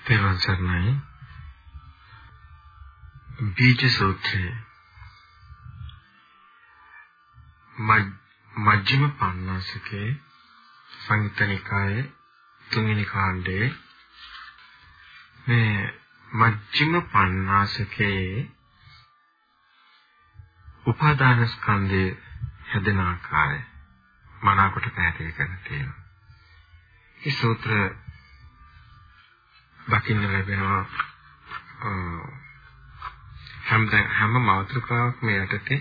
තෙරුවන් සරණයි. බීජ සූත්‍රය. මජ්ක්‍ධිම පඤ්ඤාසකේ සංයුත්තනිකායේ තුන්වෙනි කාණ්ඩයේ මේ මජ්ක්‍ධිම පඤ්ඤාසකේ උපාදාන ස්කන්ධය හැදෙන ආකාරය මනාකොට පැහැදිලි කරන්න තියෙනවා. මේ සූත්‍ර දකින්න ලැබෙනවා හැම හැම මාතෘකාවක්ම යටතේ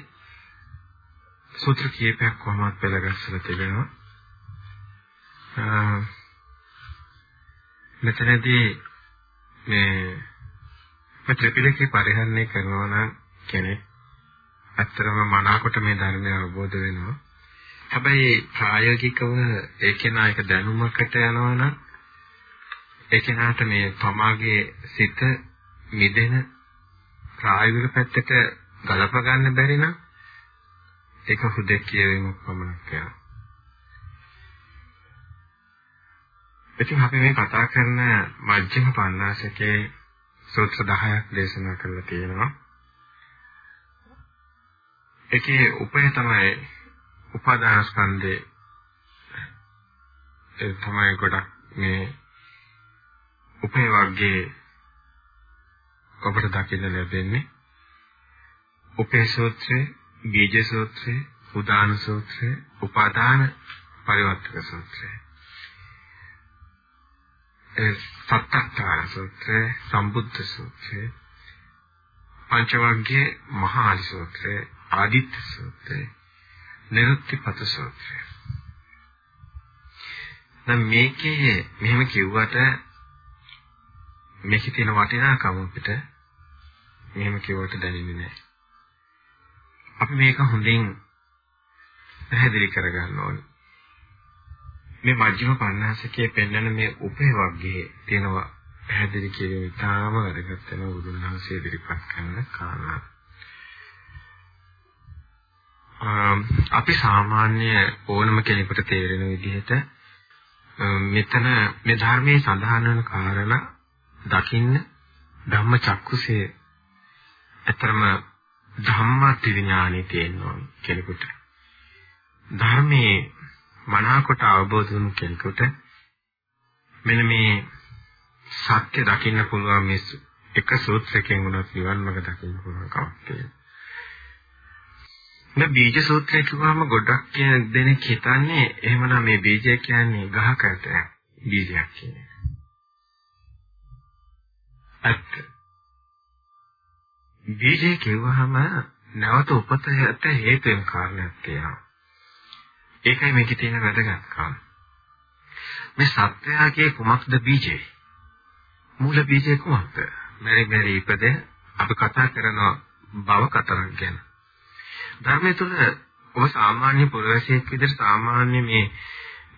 සූත්‍ර කීපයක් කොහොමද පෙළගස්සලා තිබෙනවා. මෙතනදී මේ මේ ත්‍රිපිටකේ පරිහරණය කරනවා නම් කෙනෙක් ඇත්තටම මනාකොට මේ ධර්මය අවබෝධ වෙනවා. හැබැයි ප්‍රායෝගිකව ඒ කෙනා එක දැනුමකට යනවා නම් ඒ කෙනාට මේ තමාගේ සිත මිදෙන ප්‍රායෝගික පැත්තට ගලප ගන්න බැරි නම් ඒක හුදෙක් කියවීමක් පමණක් වෙනවා. ඉතින් අපි මේ කතා කරන මජ්ක්‍ධිම පඤ්ඤාසකේ සූත්‍ර 10ක් දේශනා කරලා තියෙනවා. ඒකේ උපය තමයි උපාදාන ස්කන්ධේ ඒ තමයි ගොඩක් මේ උපේ වර්ගයේ ඔබට දකින්න ලැබෙන්නේ උපේ සූත්‍රය, බීජ සූත්‍රය, උදාන සූත්‍රය, උපාදාන පරිවර්තක සූත්‍රය. ඒ සත්‍යත්තාන සූත්‍රය, සම්බුද්ධ සූත්‍රය, පංචවග්ගයේ මහා සූත්‍රය, ආදිත්‍ය සූත්‍රය, නිරුක්තිපත සූත්‍රය. දැන් මේකේ මෙහෙම කිව්වට මේකේ තියෙන වටිනාකම අපිට මෙහෙම කිව්වට දැනෙන්නේ නැහැ. අපි මේක හොඳින් පැහැදිලි කරගන්න ඕනේ. මේ මජ්ක්‍ධිම පඤ්ඤාසකයේ පෙන්වන මේ උපේ වර්ගයේ තියෙනවා පැහැදිලි කිරීම ඉතාම වැදගත් වෙන බුදුන් වහන්සේ ඉදිරිපත් කරන කාරණා. අපි සාමාන්‍ය ඕනම කෙනෙකුට තේරෙන විදිහට මෙතන මේ ධර්මයේ සඳහන් වෙන කාරණා දකින්න ධම්ම චක්කුසේ අතරම ධම්මති විඥානෙ තියෙනවා කෙනෙකුට. ධර්මයේ මනාකොට අවබෝධ වුණු කෙනෙකුට මෙන්න මේ සත්‍ය දකින්න පුළුවන් මේ එක සූත්‍රයෙන් උනත් නිවන් මාර්ග දකින්න පුළුවන් කමක් තියෙනවා. මේ බීජ සූත්‍රය කිව්වම ගොඩක් දෙනෙක් හිතන්නේ එහෙමනම් මේ බීජය කියන්නේ ගහකට බීජයක් කියන එක. ඇත්ත. බීජය කිව්වහම නැවත උපතට හේතු වෙන කාරණයක් තියෙනවා. ඒකයි මේකේ තියෙන වැදගත්කම. මේ සත්‍යයේ කුමක්ද බීජය? මූල බීජය කුමක්ද? මෙරි මෙරි ඉපද අපි කතා කරන බව කතරක් ගැන. ධර්මයේ තුල ඔබ සාමාන්‍ය පුරවැසියෙක් විදිහට සාමාන්‍ය මේ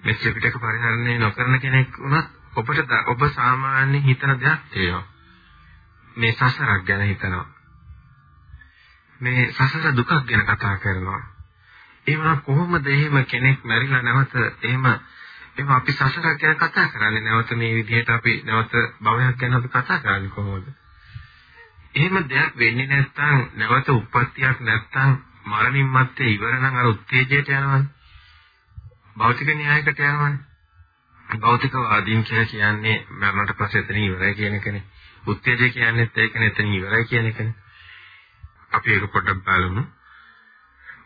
මේ ත්‍රිපිටක පරිහරණය නොකරන කෙනෙක් වුණත් ඔබට ඔබ සාමාන්‍ය හිතන දෙයක් තියෙනවා. මේ සසරක් ගැන හිතනවා. මේ සසර දුකක් ගැන කතා කරනවා. ඒ වුණා කොහොමද එහෙම කෙනෙක් මැරිලා නැවත එහෙම එහෙම අපි සසරක් ගැන කතා කරන්නේ නැවත මේ විදිහට අපි නැවත භවයක් ගැන අපි කතා කරන්නේ කොහොමද? එහෙම දෙයක් වෙන්නේ නැත්නම් නැවත උප්පත්තියක් නැත්නම් මරණින් මත්තේ ඉවර නම් අර උත්තේජයට යනවනේ. භෞතික න්‍යායකට යනවනේ. භෞතිකවාදීන් කියලා කියන්නේ මරණට පස්සේ එතන ඉවරයි කියන එකනේ. උත්තේජය කියන්නේත් ඒකනේ එතන ඉවරයි කියන එකනේ. අපි ඒක පොඩ්ඩක් බලමු.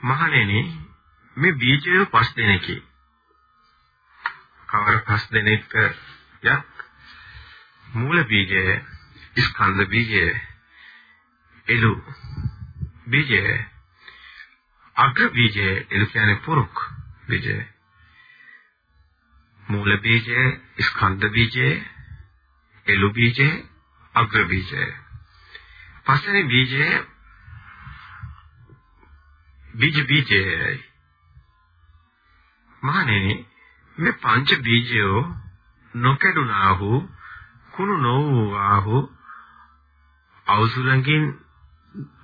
මහණෙනි මේ බීජය පස් දෙනෙකි. කවර පස් දෙනෙක් යක් මූල බීජය, ස්කන්ධ බීජය, එළු බීජය අග්‍ර බීජය එළු කියන්නේ පුරුක් බීජය. මූල බීජය ස්කන්ධ බීජය එළු බීජය අග්‍ර බීජය. පස්වෙනි බීජය බීජ බීජයයි. මහණෙනි මේ පංච බීජයෝ නොකඩුනාහු කුණු නොවූාහු අවසුරංගින්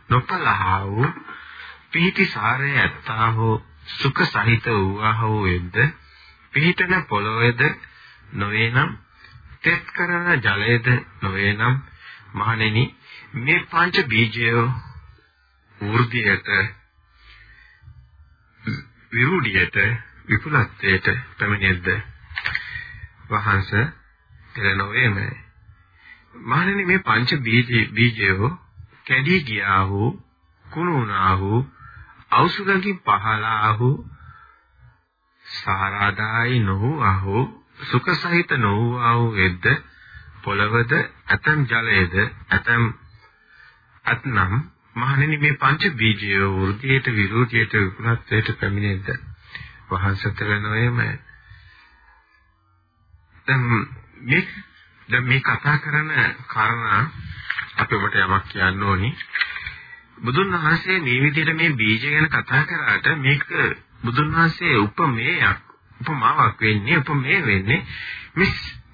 නොපලහා වූ පිහිටි සාරය ඇත්තා හෝ සුඛ සහිත වූවා හෝ වෙද්ද පිහිටන පොළොවේද නොවේ නම් තෙත් කරන ජලයේද නොවේ නම් මහණෙනි මේ පංච බීජය වෘද්ධියට විරුඩියට විපුලත්වයට පැමිණෙද්ද? වහන්ස එළනොවේම මහණෙනි මේ පංච බීජ බීජය කැඩී ගියා වූ කුණු වුණා වූ ඖෂධකින් පහලා වූ සාරාදායි නොවූ අහෝ සුඛ සහිත නොවූ ආවෝ වෙද්ද පොළවද ඇතම් ජලයේද ඇතම් අත්නම් මහණෙනි මේ පංච බීජය වෘද්ධියට විරෝධියට විපුලත්වයට පැමිණෙද්ද? වහන්සතර නොයම දැන් මේ දැන් මේ කතා කරන කාරණා අපි ඔබට යමක් කියන්න ඕනි. බුදුන් වහන්සේ මේ විදිහට මේ බීජ ගැන කතා කරාට මේක බුදුන් වහන්සේ උපමේයක් උපමාවක් වෙන්නේ උපමේ වෙන්නේ මේ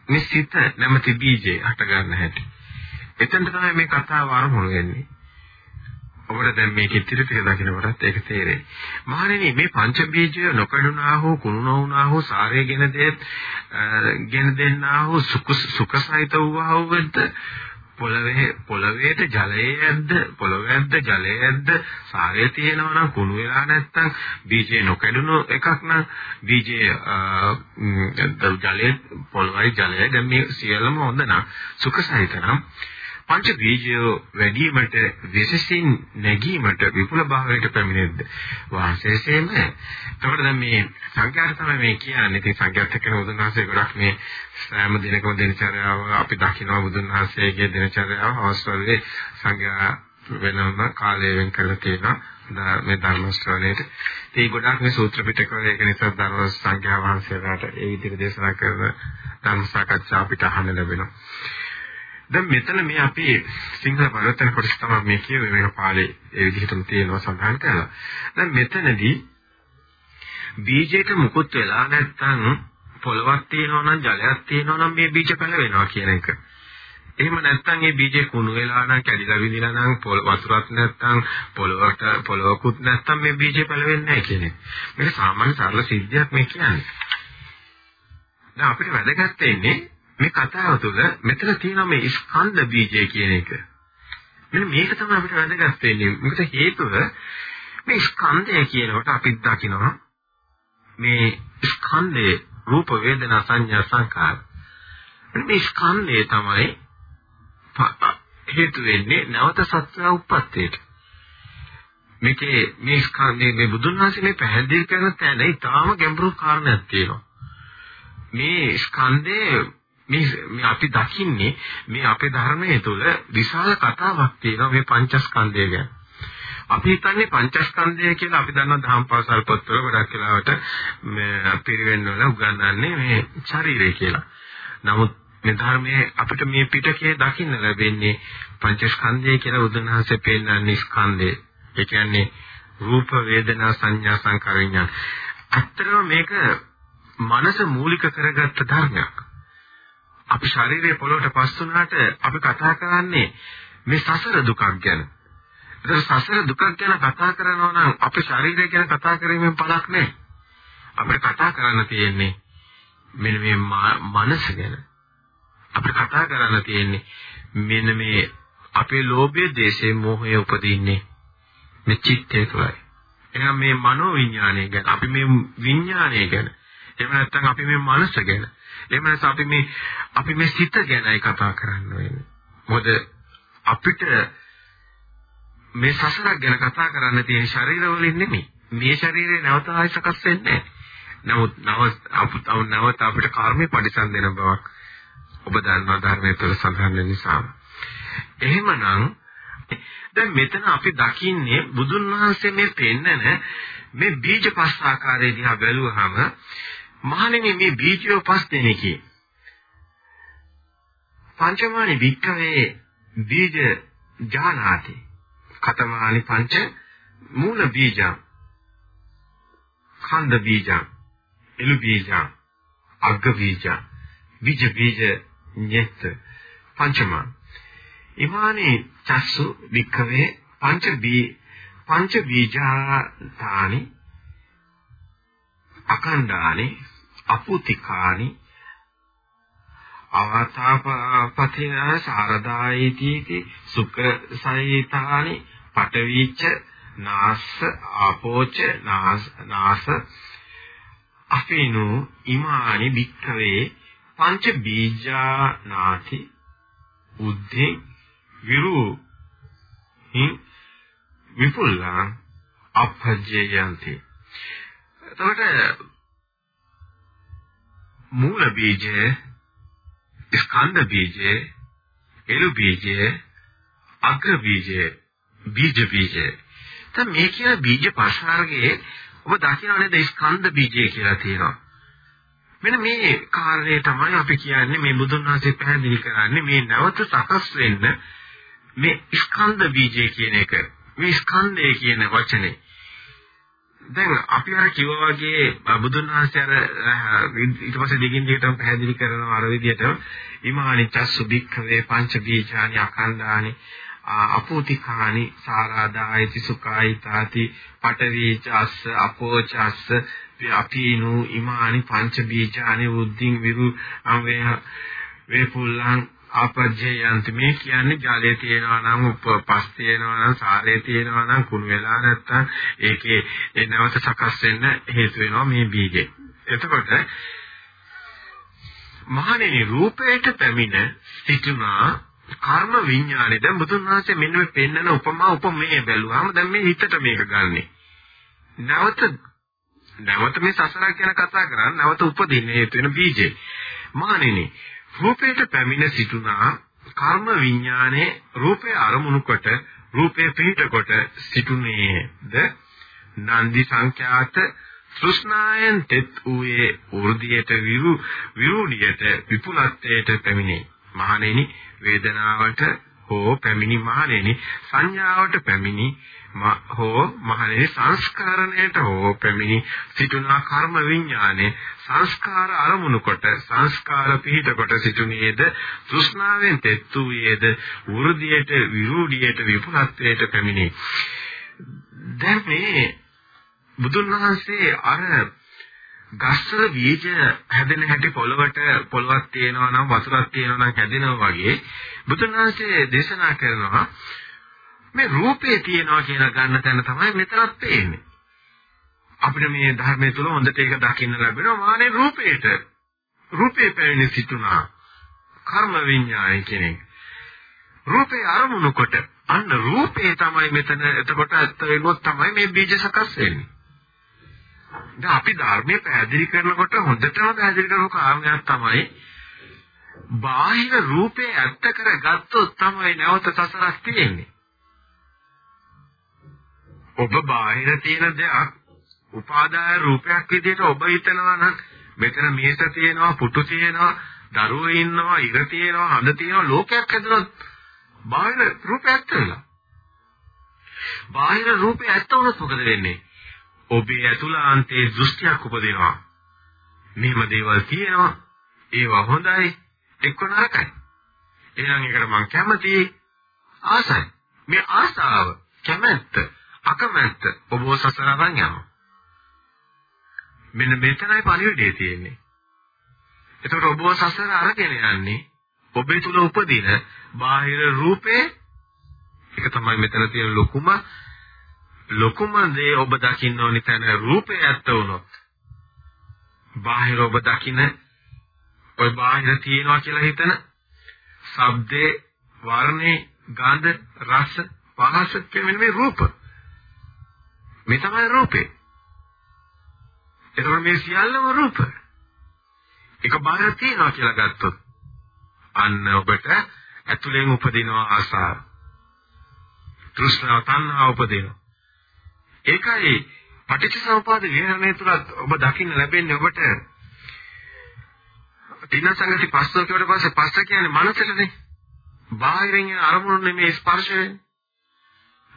මේ සිත නැමැති බීජේ හට ගන්න හැටි. එතෙන්ට තමයි මේ කතාව ආරම්භ වෙන්නේ. ඔබට දැන් මේක ඉතිරි ටික දකිනකොටත් ඒක තේරෙයි. මහණෙනි මේ පංච බීජය නොකඩුනා හෝ කුණු නොවුනා හෝ සාරය ගෙන දෙත් ගෙන දෙන්නා හෝ සුඛ සුඛසහිත වූවා හෝ වෙද්ද පොළවේ පොළවේට ජලයේ ඇද්ද? පොළවේ ඇද්ද ජලයේ ඇද්ද? සාරය තියෙනවා නම් කුණු වෙලා නැත්තම් බීජේ නොකැඩුණු එකක් නම් බීජේ ජලයේ පොළවයි ජලය දැන් මේ සියල්ලම හොඳ නම් සුඛසහිත නම් පංච බීජය වැඩිවීමට විශේෂින් නැගීමට විපුල භාවයට පැමිණෙද්ද වාසයසේම එතකොට දැන් මේ සංඛ්‍යාත තමයි මේ කියන්නේ ඉතින් සංඛ්‍යාත කියන බුදුන් වහන්සේ ගොඩක් මේ සෑම දිනකම දිනචර්යාව අපි දකිනවා බුදුන් වහන්සේගේ දිනචර්යාව අවස්වලේ සංඛ්‍යා වෙනම කාලය වෙන් කරලා තියෙනවා මේ ධර්ම ශ්‍රවණයට. ඒ ගොඩක් මේ සූත්‍ර පිටකවල ඒක නිසා ධර්ම සංඛ්‍යා වහන්සේලාට ඒ විදිහට දේශනා කරන ධර්ම සාකච්ඡා අපිට අහන්න ලැබෙනවා. දැන් මෙතන මේ අපි සිංහල පරිවර්තන කොටස තමයි මේ කියුවේ මේක පාළේ ඒ විදිහටම තියෙනවා සඳහන් කරලා. දැන් මෙතනදී බීජයට මුකුත් වෙලා නැත්නම් පොළවක් තියෙනවා නම් ජලයක් තියෙනවා නම් මේ බීජ පැල වෙනවා කියන එක. එහෙම නැත්නම් මේ බීජේ කුණු වෙලා නම් කැඩිලා විදිලා නම් පොළ වතුරක් නැත්නම් පොළවට පොළවකුත් නැත්නම් මේ බීජේ පැල වෙන්නේ නැහැ කියන එක. මේක සාමාන්‍ය සරල සිද්ධියක් මේ කියන්නේ. දැන් අපිට වැදගත් වෙන්නේ මේ කතාව තුළ මෙතන තියෙන මේ ස්කන්ධ බීජය කියන එක. මෙන්න මේක තමයි අපිට වැදගත් වෙන්නේ. මොකද හේතුව මේ ස්කන්ධය කියනකොට අපි දකිනවා මේ ස්කන්ධේ රූප වේදනා සංඥා සංකාර. මේ ස්කන්ධය තමයි හේතු වෙන්නේ නැවත සත්‍ය උප්පත්තියට. මේකේ මේ ස්කන්ධේ මේ බුදුන් වහන්සේ මේ පැහැදිලි කරන තැන ඊටාම ගැඹුරු කාරණයක් තියෙනවා. මේ ස්කන්ධේ මේ අපි දකින්නේ මේ අපේ ධර්මයේ තුල විශාල කතාවක් තියෙනවා මේ පංචස්කන්ධය ගැන. අපි හිතන්නේ පංචස්කන්ධය කියලා අපි දන්නා දහම් පාසල් පොත්වල ගොඩක් වෙලාවට මේ පිරිවෙන් වල උගන්වන්නේ මේ ශරීරය කියලා. නමුත් මේ ධර්මයේ අපිට මේ පිටකේ දකින්න ලැබෙන්නේ පංචස්කන්ධය කියලා උදනහසේ පෙන්නන්නේ ස්කන්ධය. ඒ කියන්නේ රූප වේදනා සංඥා සංකාර විඥාන. ඇත්තටම මේක මනස මූලික කරගත්ත ධර්මයක්. අපි ශරීරයේ පොළොවට පස් වුණාට අපි කතා කරන්නේ මේ සසර දුකක් ගැන. ඒක සසර දුකක් ගැන කතා කරනවා නම් අපේ ශරීරය ගැන කතා කිරීමෙන් පළක් නැහැ. අපිට කතා කරන්න තියෙන්නේ මෙන්න මේ මනස ගැන. අපිට කතා කරන්න තියෙන්නේ මෙන්න මේ අපේ ලෝභය, දේශය, මෝහය උපදින්නේ මේ චිත්තය තුළයි. එහෙනම් මේ මනෝ විඥානය ගැන අපි මේ විඥානය ගැන එහෙම නැත්නම් අපි මේ මනස ගැන එහෙම නැත්නම් අපි මේ අපි මේ සිත ගැනයි කතා කරන්න වෙන්නේ. මොකද අපිට මේ සසරක් ගැන කතා කරන්න තියෙන ශරීර වලින් නෙමෙයි. මේ ශරීරේ නැවත ආයි සකස් වෙන්නේ නමුත් නව නැවත අපිට කර්මේ පරිසම් දෙන බවක් ඔබ දන්නා ධර්මයේ තුල සඳහන් වෙන නිසා. එහෙමනම් දැන් මෙතන අපි දකින්නේ බුදුන් වහන්සේ මේ පෙන්නන මේ බීජ පස් ආකාරයේ දිහා බැලුවහම මහණෙනි මේ බීජය පස් දෙනෙකි. පංචමානි වික්කවේ බීජ ජානාති. කතමානි පංච මූල බීජං. කන්ද බීජං. එළු බීජං. අග්ග බීජං. බීජ බීජ nyet පංචමා. ඉමානි චස්සු වික්කවේ පංච බී පංච බීජාතානි අකණ්ඩානි අපුතිකානි. අවතාපපතින සාරදායිතීති සුඛ සහිතානි පටවිච්ච නාස ආපෝච නාස අපේනු ඉමානි භික්ඛවේ පංච බීජානාති. උද්ධේ විරු හින් විපුල්ලං අපජ්ජයන්ති. එතකොට මූල බීජය ස්කන්ධ බීජය එළු බීජය අග්‍ර බීජය බීජ බීජය. දැන් මේ කියන බීජ ප්‍රසාරයේ ඔබ දකින්න නේද ස්කන්ධ බීජය කියලා තියෙනවා. මෙන්න මේ කාර්යය තමයි අපි කියන්නේ මේ බුදුන් වහන්සේ පැහැදිලි කරන්නේ මේ නැවත සකස් වෙන්න මේ ස්කන්ධ බීජය කියන එක. මේ ස්කන්ධය කියන වචනේ. දැන් අපි අර කිව්වා වගේ බුදුන් වහන්සේ අර ඊට පස්සේ දිගින් දිගටම පැහැදිලි කරනවා අර විදිහට. ඉමානිච්චසු බික්ඛවේ පංච බීජානි අකණ්ඩානි අපෝතිකානි සාරාදායති සුඛායිතාති පටවීචස්ස අපෝචස්ස අපීනු ඉමානි පංච බීජානි උද්දින් විරු අම්වේ වේපුල්ලං ආපජ්ජයන්ති මේ කියන්නේ ජලයේ තියෙනවා නම් පස් තියෙනවා නම් සාරයේ තියෙනවා නම් කුණු වෙලා නැත්තම් ඒකේ ඒ නැවත සකස් වෙන්න හේතු වෙනවා මේ බීජේ. එතකොට මහණෙනි රූපයට පැමිණ සිටුනා කර්ම විඥානේ දැන් බුදුන් වහන්සේ මෙන්න මේ පෙන්නන උපමා උපමේය බැලුවාම දැන් මේ හිතට මේක ගන්නෙ. නැවත නැවත මේ සසරක් ගැන කතා කරන්නේ නැවත උපදින්න හේතු වෙන බීජේ. මහණෙනි රූපයට පැමිණ සිටුනා කර්ම විඥානේ රූපේ අරමුණු කොට රූපේ පිහිට කොට සිටුනේද? නන්දි සංඛ්‍යාත තෘෂ්ණායන් තෙත් ඌයේ උර්ධියට විරු විරුණියට විපුලත්වයට පැමිණේ. මහණෙනි වේදනාවට හෝ පැමිණි මහණෙනි සංඥාවට පැමිණි හෝ මහණෙනි සංස්කරණයට හෝ පැමිණි සිටුනා කර්ම විඥානේ සංස්කාර අරමුණු කොට සංස්කාර පිහිට කොට සිටුනේද? තෘෂ්ණාවෙන් තෙත් වූයේද? වෘද්ධියට විරූಢියට විපුලත්වයට පැමිණි. දැන් මේ බුදුන් වහන්සේ අර ගස්වල බීජ හැදෙන හැටි පොළවට පොළවක් තියෙනවා නම් වතුරක් තියෙනවා නම් හැදෙනවා වගේ බුදුන් වහන්සේ දේශනා කරනවා. මේ රූපේ තියෙනවා කියලා ගන්න තැන තමයි මෙතනත් පේන්නේ. අපිට මේ ධර්මයේ තුල හොඳට ඒක දකින්න ලැබෙනවා මානේ රූපේට. රූපේ පැමිණ සිටුනා කර්ම විඥානය කෙනෙක්. රූපේ අරමුණු කොට අන්න රූපේ තමයි මෙතන එතකොට ඇත්ත වෙනොත් තමයි මේ බීජ සකස් වෙන්නේ. දැන් අපි ධර්මයේ පැහැදිලි කරනකොට හොඳටම පැහැදිලි කරපු කාරණයක් තමයි බාහිර රූපේ ඇත්ත කරගත්තොත් තමයි නැවත සසරක් තියෙන්නේ. ඔබ බාහිර තියෙන දෙයක් උපාදාය රූපයක් විදිහට ඔබ හිතනවා නම් මෙතන මේස තියෙනවා පුටු තියෙනවා දරුවෝ ඉන්නවා ඉර තියෙනවා හඳ තියෙනවා ලෝකයක් හැදුනොත් බාහිර රූපයක් ඇත්ත වෙලා. බාහිර රූපේ ඇත්ත වුණොත් මොකද වෙන්නේ? ඔබේ ඇතුළාන්තයේ දෘෂ්ටියක් උපදිනවා. මෙහෙම දේවල් තියෙනවා. ඒවා හොඳයි. එක්ක නරකයි. එහෙනම් ඒකට මම කැමතියි. ආසයි. මේ ආසාව, කැමැත්ත, අකමැත්ත ඔබව සසර අරන් යනවා. මෙන්න මෙතනයි පණිවිඩය තියෙන්නේ. එතකොට ඔබව සසර අරගෙන යන්නේ ඔබේ තුල උපදින බාහිර රූපේ. ඒක තමයි මෙතන තියෙන ලොකුම ලොකුම දේ ඔබ දකින්න ඕනි තැන රූපය ඇත්ත වුණොත්. බාහිර ඔබ දකින ඔය බාහිර තියනවා කියලා හිතන ශබ්දේ වර්ණේ ගන්ධ රස පහස කියන මේ රූප. මේ තමයි රූපේ. එතකොට මේ සියල්ලම රූප එක බාහිර තියනවා කියලා ගත්තොත් අන්න ඔබට ඇතුලෙන් උපදිනවා ආසාව තෘෂ්ණාව තණ්හාව උපදිනවා ඒකයි පටිච්චසමුපාද විහරණය තුළ ඔබ දකින්න ලැබෙන්නේ ඔබට තින සංගති පස්සෝ කියවට පස්සේ පස්ස කියන්නේ මනසටනේ. බාහිරින් එන අරමුණු නෙමේ ස්පර්ශ වෙන්නේ.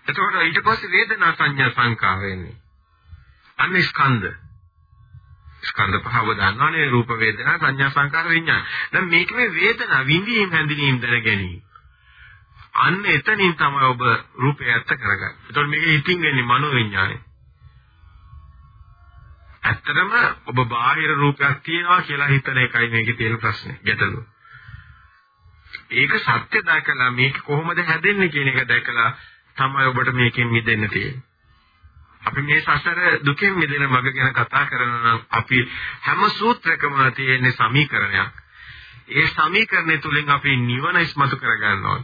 එතකොට ඊට පස්සේ වේදනා සංඥා සංකා වෙන්නේ. අන්න ස්කන්ධ. ස්කන්ධ පහව දන්නවනේ රූප වේදනා සංඥා සංකාර විඥාන. දැන් මේක මේ වේදනා විඳීම් හැඳිනීම් දැන ගැනීම. අන්න එතනින් තමයි ඔබ රූපය ඇත්ත කරගන්නේ. ඒතකොට මේක හිතින් වෙන්නේ මනෝ විඥානේ. ඇත්තටම ඔබ බාහිර රූපයක් තියනවා කියලා හිතන එකයි මේකේ තියෙන ප්‍රශ්නේ. ගැටලුව. ඒක සත්‍ය දැකලා මේක කොහොමද හැදෙන්නේ කියන එක දැකලා තමයි ඔබට මේකෙන් මිදෙන්න තියෙන්නේ. අපි මේ සසර දුකෙන් මිදෙන මඟ ගැන කතා කරනවා නම් අපි හැම සූත්‍රකම තියෙන සමීකරණයක්. ඒ සමීකරණය තුලින් අපි නිවන ඉස්මතු කරගන්නවා.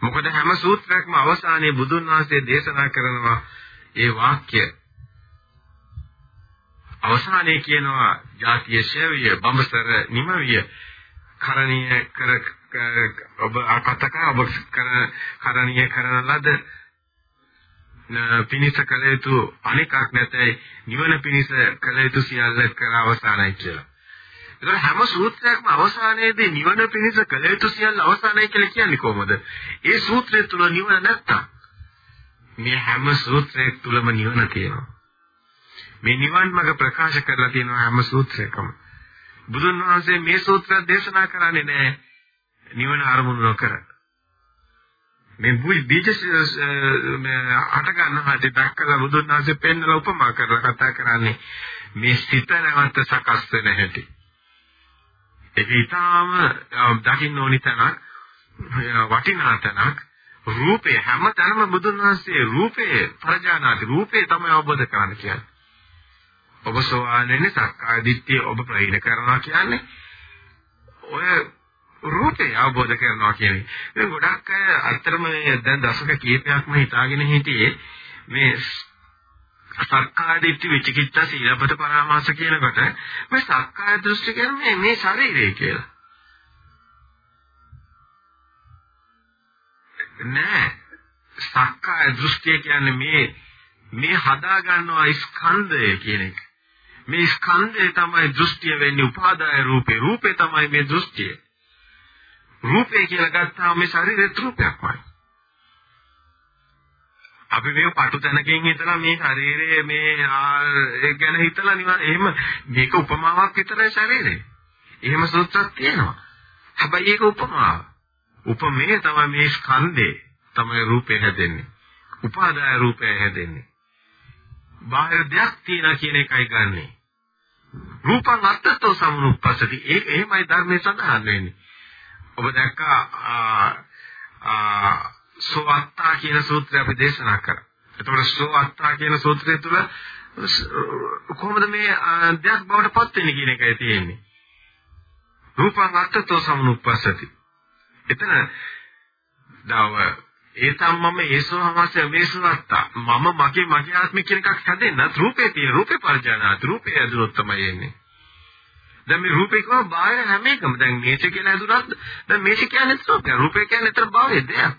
මොකද හැම සූත්‍රයක්ම අවසානයේ බුදුන් වහන්සේ දේශනා කරනවා ඒ වාක්‍ය අවසානයේ කියනවා ජාතිය ශේවිය බඹසර නිමවිය කරණීය කර ඔබ අකතක ඔබ කරණීය කරන ලද පිනිස කළ යුතු අනිකක් නැතයි නිවන පිනිස කළ යුතු සියල්ල කර අවසానයි කියලා. ඒතර හැම සූත්‍රයක්ම අවසානයේදී නිවන පිනිස කළ යුතු සියල්ල අවසానයි කියලා කියන්නේ කොහොමද? ඒ සූත්‍රය තුල නිවන නැත්තම් මේ හැම සූත්‍රයක් තුලම නිවන තියෙනවා. මේ නිවන් මඟ ප්‍රකාශ කරලා තියෙනවා හැම සූත්‍රයකම. බුදුන් වහන්සේ මේ සූත්‍රය දේශනා කරන්නේ නැහැ නිවන අරමුණු නොකර. මේ බුයි බීජ හට ගන්න හැටි දැක්කලා බුදුන් වහන්සේ පෙන්නලා උපමා කරලා කතා කරන්නේ මේ සිත නැවත සකස් වෙන හැටි. ඒක ඊටාම දකින්න ඕනි තැනක් වටිනා තැනක් රූපේ හැම තැනම බුදුන් වහන්සේ රූපේ පරජානාති රූපේ තමයි අවබෝධ කරගන්න කියන්නේ. ඔබ සෝවාන් වෙන්නේ සක්කාය දිට්ඨිය ඔබ ප්‍රහීන කරනවා කියන්නේ ඔය රූපේ අවබෝධ කරනවා කියන්නේ. දැන් ගොඩක් අය අත්‍තරම දැන් දශක කීපයක්ම හිතාගෙන හිටියේ මේ සක්කාය දිට්ඨි විචිකිච්ඡා සීලපත පරාමාස කියනකොට මේ සක්කාය දෘෂ්ටි කියන්නේ මේ ශරීරය කියලා. නෑ. සක්කාය දෘෂ්ටිය කියන්නේ මේ මේ හදා ගන්නවා ස්කන්ධය කියන එක. මේ ස්කන්ධය තමයි දෘෂ්ටිය වෙන්නේ උපාදාය රූපේ. රූපේ තමයි මේ දෘෂ්ටිය. රූපේ කියලා ගත්තාම මේ ශරීරෙත් රූපයක්මයි. අපි මේ පටු තැනකින් හිතලා මේ ශරීරයේ මේ ඒ ගැන හිතලා නිකන් එහෙම මේක උපමාවක් විතරයි ශරීරේ. එහෙම සූත්‍රයක් තියෙනවා. හැබැයි ඒක උපමාව. උපමේ තමයි මේ ස්කන්ධේ තමයි රූපේ හැදෙන්නේ. උපාදාය රූපය හැදෙන්නේ. බාහිර දෙයක් තියනා කියන එකයි ගන්නෙ. රූපං අත්තතෝ සමුනුප්පසති. ඒක එහෙමයි ධර්මයේ සඳහන් වෙන්නේ. ඔබ දැක්කා සෝවත්තා කියන සූත්‍රය අපි දේශනා කරා. එතකොට සෝවත්තා කියන සූත්‍රය තුල කොහොමද මේ දෙයක් බවට පත් වෙන්නේ කියන එකයි තියෙන්නේ. රූපං අත්තතෝ සමුනුප්පසති. එතන දව ඒතම් මම ඒසෝ හමස්ස මේසවත්තා මම මගේ මගේ ආත්මය කියන එකක් හැදෙන්නත් රූපේ තියෙන රූපේ පරිඥානාත් රූපේ ඇදුනොත් තමයි එන්නේ දැන් මේ රූපේ කියව බාහිර හැම එකම. දැන් මේච කියලා ඇදුනත් දැන් මේච කියන්නේ රූපය රූපේ කියන්නේ අතර බාහිර දෙයක්.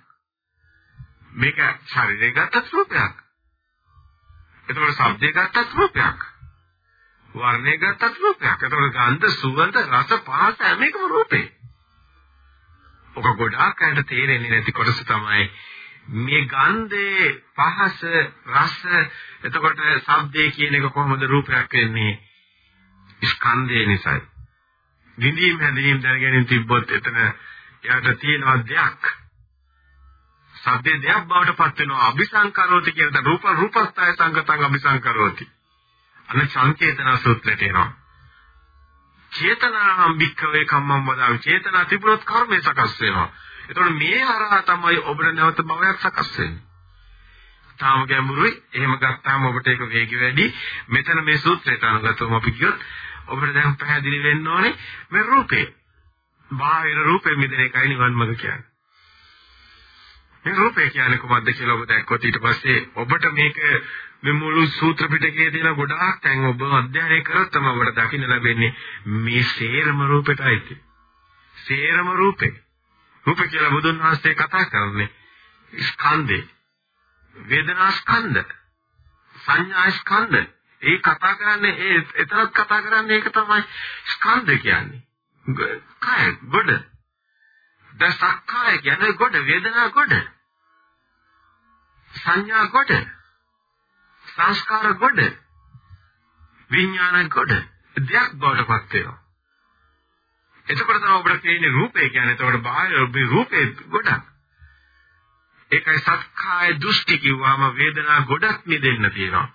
මේක ශරීරය ගත්තත් රූපයක් එතකොට ශබ්දය ගත්තත් රූපයක් වර්ණය ගත්තත් රූපයක් එතකොට ගන්ධ සුවඳ රස පහස හැම එකම රූපේ. ඔක ගොඩාක් අයට තේරෙන්නේ නැති කොටස තමයි මේ ගන්ධේ පහස රස එතකොට ශබ්දේ කියන එක කොහොමද රූපයක් වෙන්නේ? ස්කන්ධය නිසායි විඳීම් හැදීම් දැනගැනීම තිබ්බොත් එතන එයාට තියෙනවා දෙයක් සබ්දේ දෙයක් බවට පත් වෙනවා අபிසංකරෝති කියන රූප රූපස්ථය සංගතං අபிසංකරෝති අන සංකේතන සූත්‍රයට එනවා චේතනාම් භික්ඛවේ කම්මං වදාමි. චේතනා තිබුණොත් කර්මය සකස් වෙනවා. එතකොට මේ හරහා තමයි ඔබට නැවත භවයක් සකස් වෙන්නේ. තාම ගැඹුරුයි. එහෙම ගත්තාම ඔබට ඒක වේගය වැඩි. මෙතන මේ සූත්‍රයට අනුගතවම අපි කියොත් ඔබට දැන් පැහැදිලි වෙන්න ඕනේ මේ රූපේ. බාහිර රූපෙ මිදෙන එකයි නිවන් මඟ කියන්නේ. මේ රූපේ කියන්නේ කොහොමද කියලා ඔබ දැක්කොත් ඊට පස්සේ ඔබට මේක මේ මුළු සූත්‍ර පිටකයේ තියෙන ගොඩාක් තැන් ඔබ අධ්‍යයනය කරොත් තමයි ඔබට දකින්න ලැබෙන්නේ මේ සේරම රූපෙටයි සේරම රූපේ. රූප කියලා බුදුන් වහන්සේ කතා කරන්නේ ස්කන්ධේ. වේදනා ස්කන්ධ. සංඥා ස්කන්ධ. ඒ කතා කරන්නේ ඒ එතරම් කතා කරන්නේ ඒක තමයි ස්කන්ධ කියන්නේ. කය ගොඩ. දැන් සක්කාය කියන්නේ ගොඩ වේදනා ගොඩ. සංඥා කොට සංස්කාර කොට විඥාන කොට දෙයක් බවට පත් වෙනවා. එතකොට තමයි ඔබට පේන්නේ රූපය කියන්නේ. එතකොට බාහිර රූපේ ගොඩක්. ඒකයි සත්කාය දෘෂ්ටි කිව්වම වේදනා ගොඩක් නිදෙන්න තියෙනවා.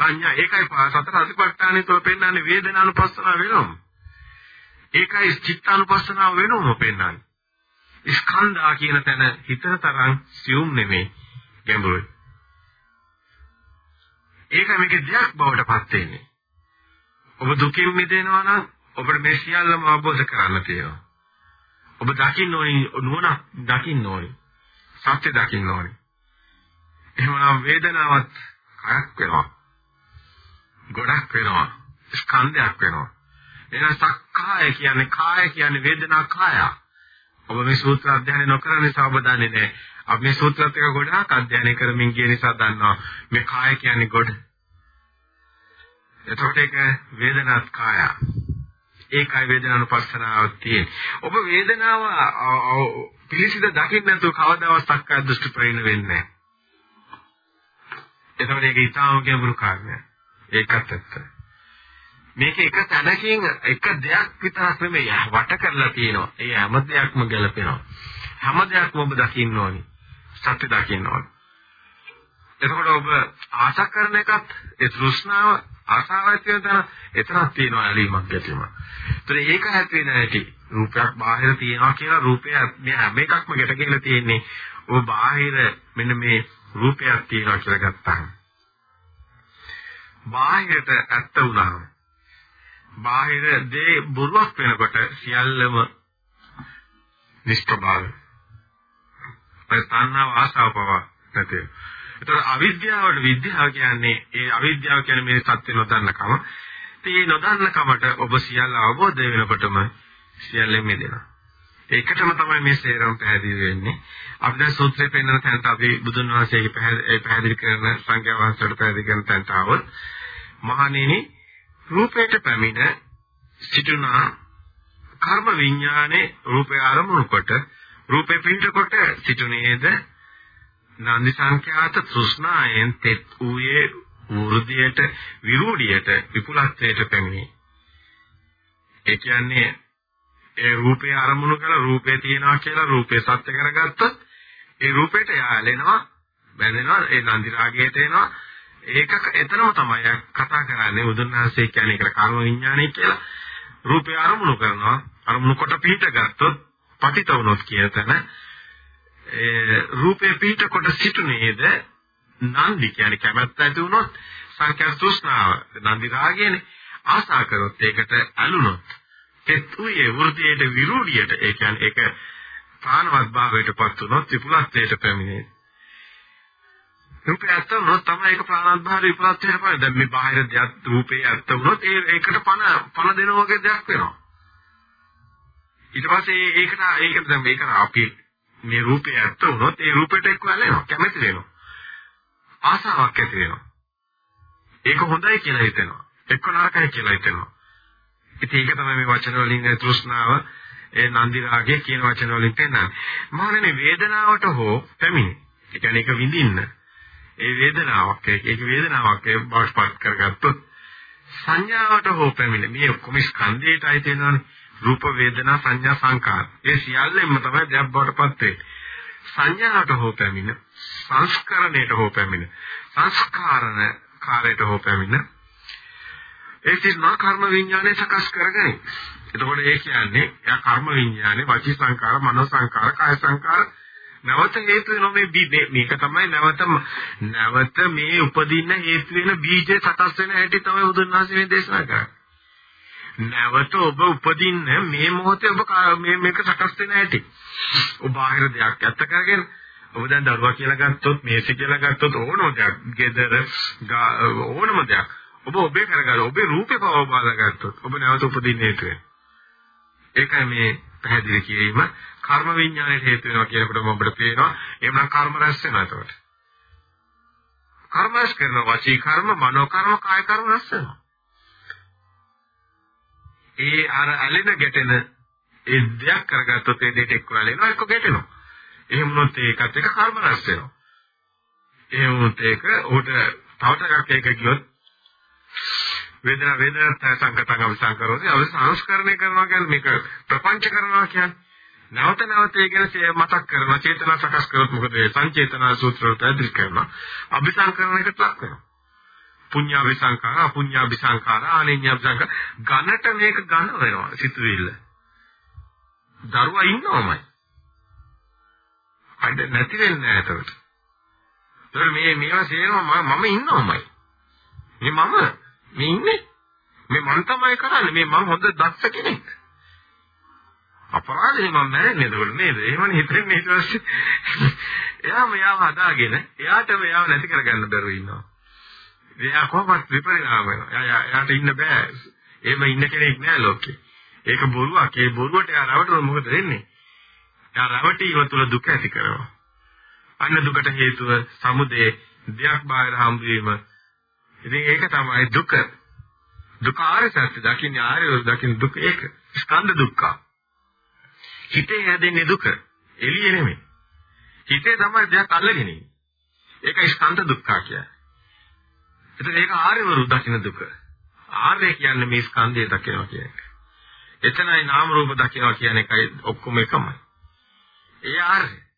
සංඥා ඒකයි සතර අතිපට්ඨානෙ තුල පෙන්වන්නේ වේදනානුපස්සනාව වෙනවම. ඒකයි චිත්තානුපස්සනාව වෙනවම පෙන්වන්නේ. ස්කන්ධා කියන තැන හිතන තරම් සියුම් නෙමෙයි ගැඹුරුයි. ඒක මේකේ දෙයක් බවට පත් වෙන්නේ. ඔබ දුකින් මිදෙනවා නම් ඔබට මේ සියල්ලම අවබෝධ කරගන්න තියෙනවා. ඔබ දකින්න ඕනි නුවණ දකින්න ඕනි. සත්‍ය දකින්න ඕනි. එහෙමනම් වේදනාවත් කයක් වෙනවා. ගොඩක් වෙනවා. ස්කන්ධයක් වෙනවා. එහෙනම් සක්කාය කියන්නේ කාය කියන්නේ වේදනා කාය. ඔබ මේ සූත්‍ර අධ්‍යයනය නොකරන නිසා ඔබ දන්නේ නැහැ. අපි මේ සූත්‍රات එක ගොඩාක් අධ්‍යයනය කරමින් ගිය නිසා දන්නවා මේ කාය කියන්නේ ගොඩ. එතකොට ඒක වේදනාත් කාය. ඒකයි වේදනානුපස්සනාව තියෙන්නේ. ඔබ වේදනාව පිළිසිඳ දකින්න නැතුව කවදාවත් සක්කාය දෘෂ්ටි ප්‍රේණ වෙන්නේ නැහැ. එතකොට ඒක ඊටාම ගැඹුරු කාරණයක්. ඒකත් ඇත්ත. මේක එක තැනකින් එක දෙයක් විතරක් නෙමෙයි වට කරලා තියෙනවා. ඒ හැම දෙයක්ම ගැලපෙනවා. හැම දෙයක්ම ඔබ දකින්න ඕනි. සත්‍ය දකින්න ඕනි. එතකොට ඔබ ආශා කරන එකත් ඒ තෘෂ්ණාව ආශාවක් තියෙන තැන එතනක් තියෙනවා ඇලීමක් ගැටීමක්. ඒතර ඒක හැත් වෙන හැටි රූපයක් බාහිර තියෙනවා කියලා රූපය මේ හැම එකක්ම ගැටගෙන තියෙන්නේ ඔබ බාහිර මෙන්න මේ රූපයක් තියෙනවා කියලා ගත්තාම. බාහිරට ඇත්ත වුණාම බාහිර දේ බොරුවක් වෙනකොට සියල්ලම නිෂ්ප්‍රභාව. ඒ තණ්හාව ආශාව පව නැතේ. ඒතර අවිද්‍යාවට විද්‍යාව කියන්නේ ඒ අවිද්‍යාව කියන්නේ මේ සත්‍ය නොදන්නකම. ඉතින් මේ නොදන්නකමට ඔබ සියල්ල අවබෝධ වෙනකොටම සියල්ලෙන් මිදෙනවා. ඒකටම තමයි මේ සේරම පැහැදිලි වෙන්නේ. අපි දැන් සූත්‍රේ පෙන්වන තැනට අපි බුදුන් වහන්සේගේ පැහැදිලි කරන සංඛ්‍යා වහන්සේට පැහැදිලි කරන තැනට આવොත් මහණෙනි රූපයට පැමිණ සිටුනා කර්ම විඥානේ රූපය ආරමුණු කොට රූපේ පිට කොට සිටුනේද නන්දි සංඛ්‍යාත තෘෂ්ණායෙන් තෙත් ඌයේ වෘද්ධියට විරූಢියට විපුලත්වයට පැමිණේ. ඒ කියන්නේ ඒ රූපේ අරමුණු කරලා රූපේ තියනවා කියලා රූපේ සත්‍ය කරගත්තොත් ඒ රූපේට යාලෙනවා බැඳෙනවා ඒ නන්දි රාගයට එනවා ඒක එතනම තමයි කතා කරන්නේ බුදුන් වහන්සේ කියන්නේ ඒකට කර්ම විඥානය කියලා. රූපේ අරමුණු කරනවා. අරමුණු කොට පිට ගත්තොත් පතිත වුණොත් කියන තැන ඒ රූපේ පිට කොට සිටුනේද නන්දි කියන්නේ කැමැත්ත ඇති වුණොත් සංකල්ප තෘෂ්ණාව නන්දි රාගයනේ. ආසා කරොත් ඒකට ඇලුනොත් පෙත්තුයේ වෘද්ධියට විරූಢියට ඒ කියන්නේ ඒක ප්‍රාණවත් භාවයටපත් වුණොත් විපුලත්වයට පැමිණේ. රූපේ ඇත්ත වුණොත් තමයි ඒක ප්‍රාණවත් භාවයට විපුලත්වයට පයි. දැන් මේ බාහිර දෙයක් රූපේ ඇත්ත වුණොත් ඒ ඒකට පණ පණ දෙන වගේ දෙයක් වෙනවා. ඊට පස්සේ ඒකට ඒකට දැන් මේක අපි මේ රූපේ ඇත්ත වුණොත් ඒ රූපෙට එක්ක ඇලෙනවා කැමති වෙනවා. ආසාවක් ඇති වෙනවා. ඒක හොඳයි කියලා හිතෙනවා. එක්ක නරකයි කියලා හිතෙනවා. ඉතින් ඒක තමයි මේ වචන වලින් තෘෂ්ණාව ඒ නන්දි රාගය කියන වචන වලින් පෙන්නන්නේ. මහණෙනි වේදනාවට හෝ පැමිණි. ඒ කියන්නේ ඒක විඳින්න. ඒ වේදනාවක් ඒක වේදනාවක් ඒ බවස්පත් කරගත්තොත් සංඥාවට හෝ පැමිණි. මේ ඔක්කොම ස්කන්ධයට අයිති වෙනවානේ. රූප වේදනා සංඥා සංකාර. ඒ සියල්ලෙම තමයි දෙයක් බවට පත් වෙන්නේ. සංඥාවට හෝ පැමිණ සංස්කරණයට හෝ පැමිණ සංස්කාරණ කාර්යයට හෝ පැමිණ ඒ සිනා කර්ම විඥානය සකස් කරගනි. එතකොට ඒ කියන්නේ යා කර්ම විඥානේ වචී සංකාර, මනෝ සංකාර, කාය සංකාර නැවත හේතු වෙන මේ මේක තමයි නැවත නැවත මේ උපදින්න හේතු වෙන බීජය සකස් වෙන හැටි තමයි බුදුන් වහන්සේ මේ දේශනා කරන්නේ. නැවත ඔබ උපදින්න මේ මොහොතේ ඔබ මේ මේක සකස් වෙන හැටි. ඔබ බාහිර දෙයක් ඇත්ත කරගෙන ඔබ දැන් දරුවා කියලා ගත්තොත් මේක කියලා ගත්තොත් ඕනම දෙයක්, ගෙදර ඕනම දෙයක් ඔබ ඔබේ කරගන්න ඔබේ රූපේ පව බාරගත්තොත් ඔබ නැවත උපදින්න හේතු වෙනවා. ඒකයි මේ පැහැදිලි කිරීම කර්ම විඥානයේ හේතු වෙනවා කියනකොට ඔබට පේනවා එහෙනම් කර්ම රැස් වෙනවා එතකොට. කර්ම රැස් කරන වචී කර්ම, මනෝ කර්ම, කාය කර්ම රැස් වෙනවා. ඒ අර ඇලෙන ගැටෙන ඒ දෙයක් කරගත්තොත් ඒ දෙයට එක්ක ඇලෙනවා එක්ක ගැටෙනවා. එහෙම වුණොත් ඒකත් එක කර්ම රැස් වෙනවා. එහෙම වුණොත් ඒක උට තව ටිකක් ඒක ගියොත් වේදනා වේදනත් සංකතං අවසංකරෝති අවසංස්කරණය කරනවා කියන්නේ මේක ප්‍රපංච කරනවා කියන්නේ. නැවත නැවත ඒ ගැන මතක් කරනවා. චේතනා සකස් කරොත් මොකද? ඒ සංචේතනා සූත්‍ර වලට ඇදිරි කරනවා. අபிසංකරණයකට ලක් කරනවා පුඤ්ඤා විසංකාර අපුඤ්ඤා විසංකාර ආනිඤ්ඤා විසංකාර ඝනට මේක ඝන වෙනවා සිතුවිල්ල. දරුවා ඉන්නවමයි. අද නැති වෙන්නේ නැහැ ඒතකොට. ඒතකොට මේ මේවා සේනවා මම ඉන්නවමයි. මේ මම මේ ඉන්නේ මේ මං තමයි කරන්නේ මේ මං හොඳ දක්ෂ කෙනෙක් අපරාධේ මම මැරෙන්නේ එතකොට නේද? එහෙමනේ හිතෙන්නේ ඊට පස්සේ එයා මෙයාව හදාගෙන එයාට මෙයාව නැති කරගන්න බැරුව ඉන්නවා. එයා කොහොමද විපරිණාම වෙනවා. එයාට ඉන්න බෑ. එහෙම ඉන්න කෙනෙක් නෑ ලෝකේ. ඒක බොරුවක්. ඒ බොරුවට එයා රවටන මොකද වෙන්නේ? එයා රවටීම තුල දුක ඇති කරනවා. අන්න දුකට හේතුව සමුදේ දෙයක් බාහිර හම්බ වීම. ඉතින් ඒක තමයි දුක. දුක ආර්ය සත්‍ය දකින්නේ ආර්ය දකින්න දුක ඒක. ස්කන්ධ දුක්ඛ. හිතේ හැදෙන්නේ දුක. එළිය නෙමෙයි. හිතේ තමයි දෙයක් අල්ලගෙන ඉන්නේ. ඒකයි ස්කන්ධ දුක්ඛ කියන්නේ. එතකොට ඒක ආර්යවරු දකින්න දුක. ආර්ය කියන්නේ මේ ස්කන්ධය දකිනවා කියන්නේ. එතනයි නාම රූප දකිනවා කියන එකයි ඔක්කොම එකමයි. ඒ ආර්ය.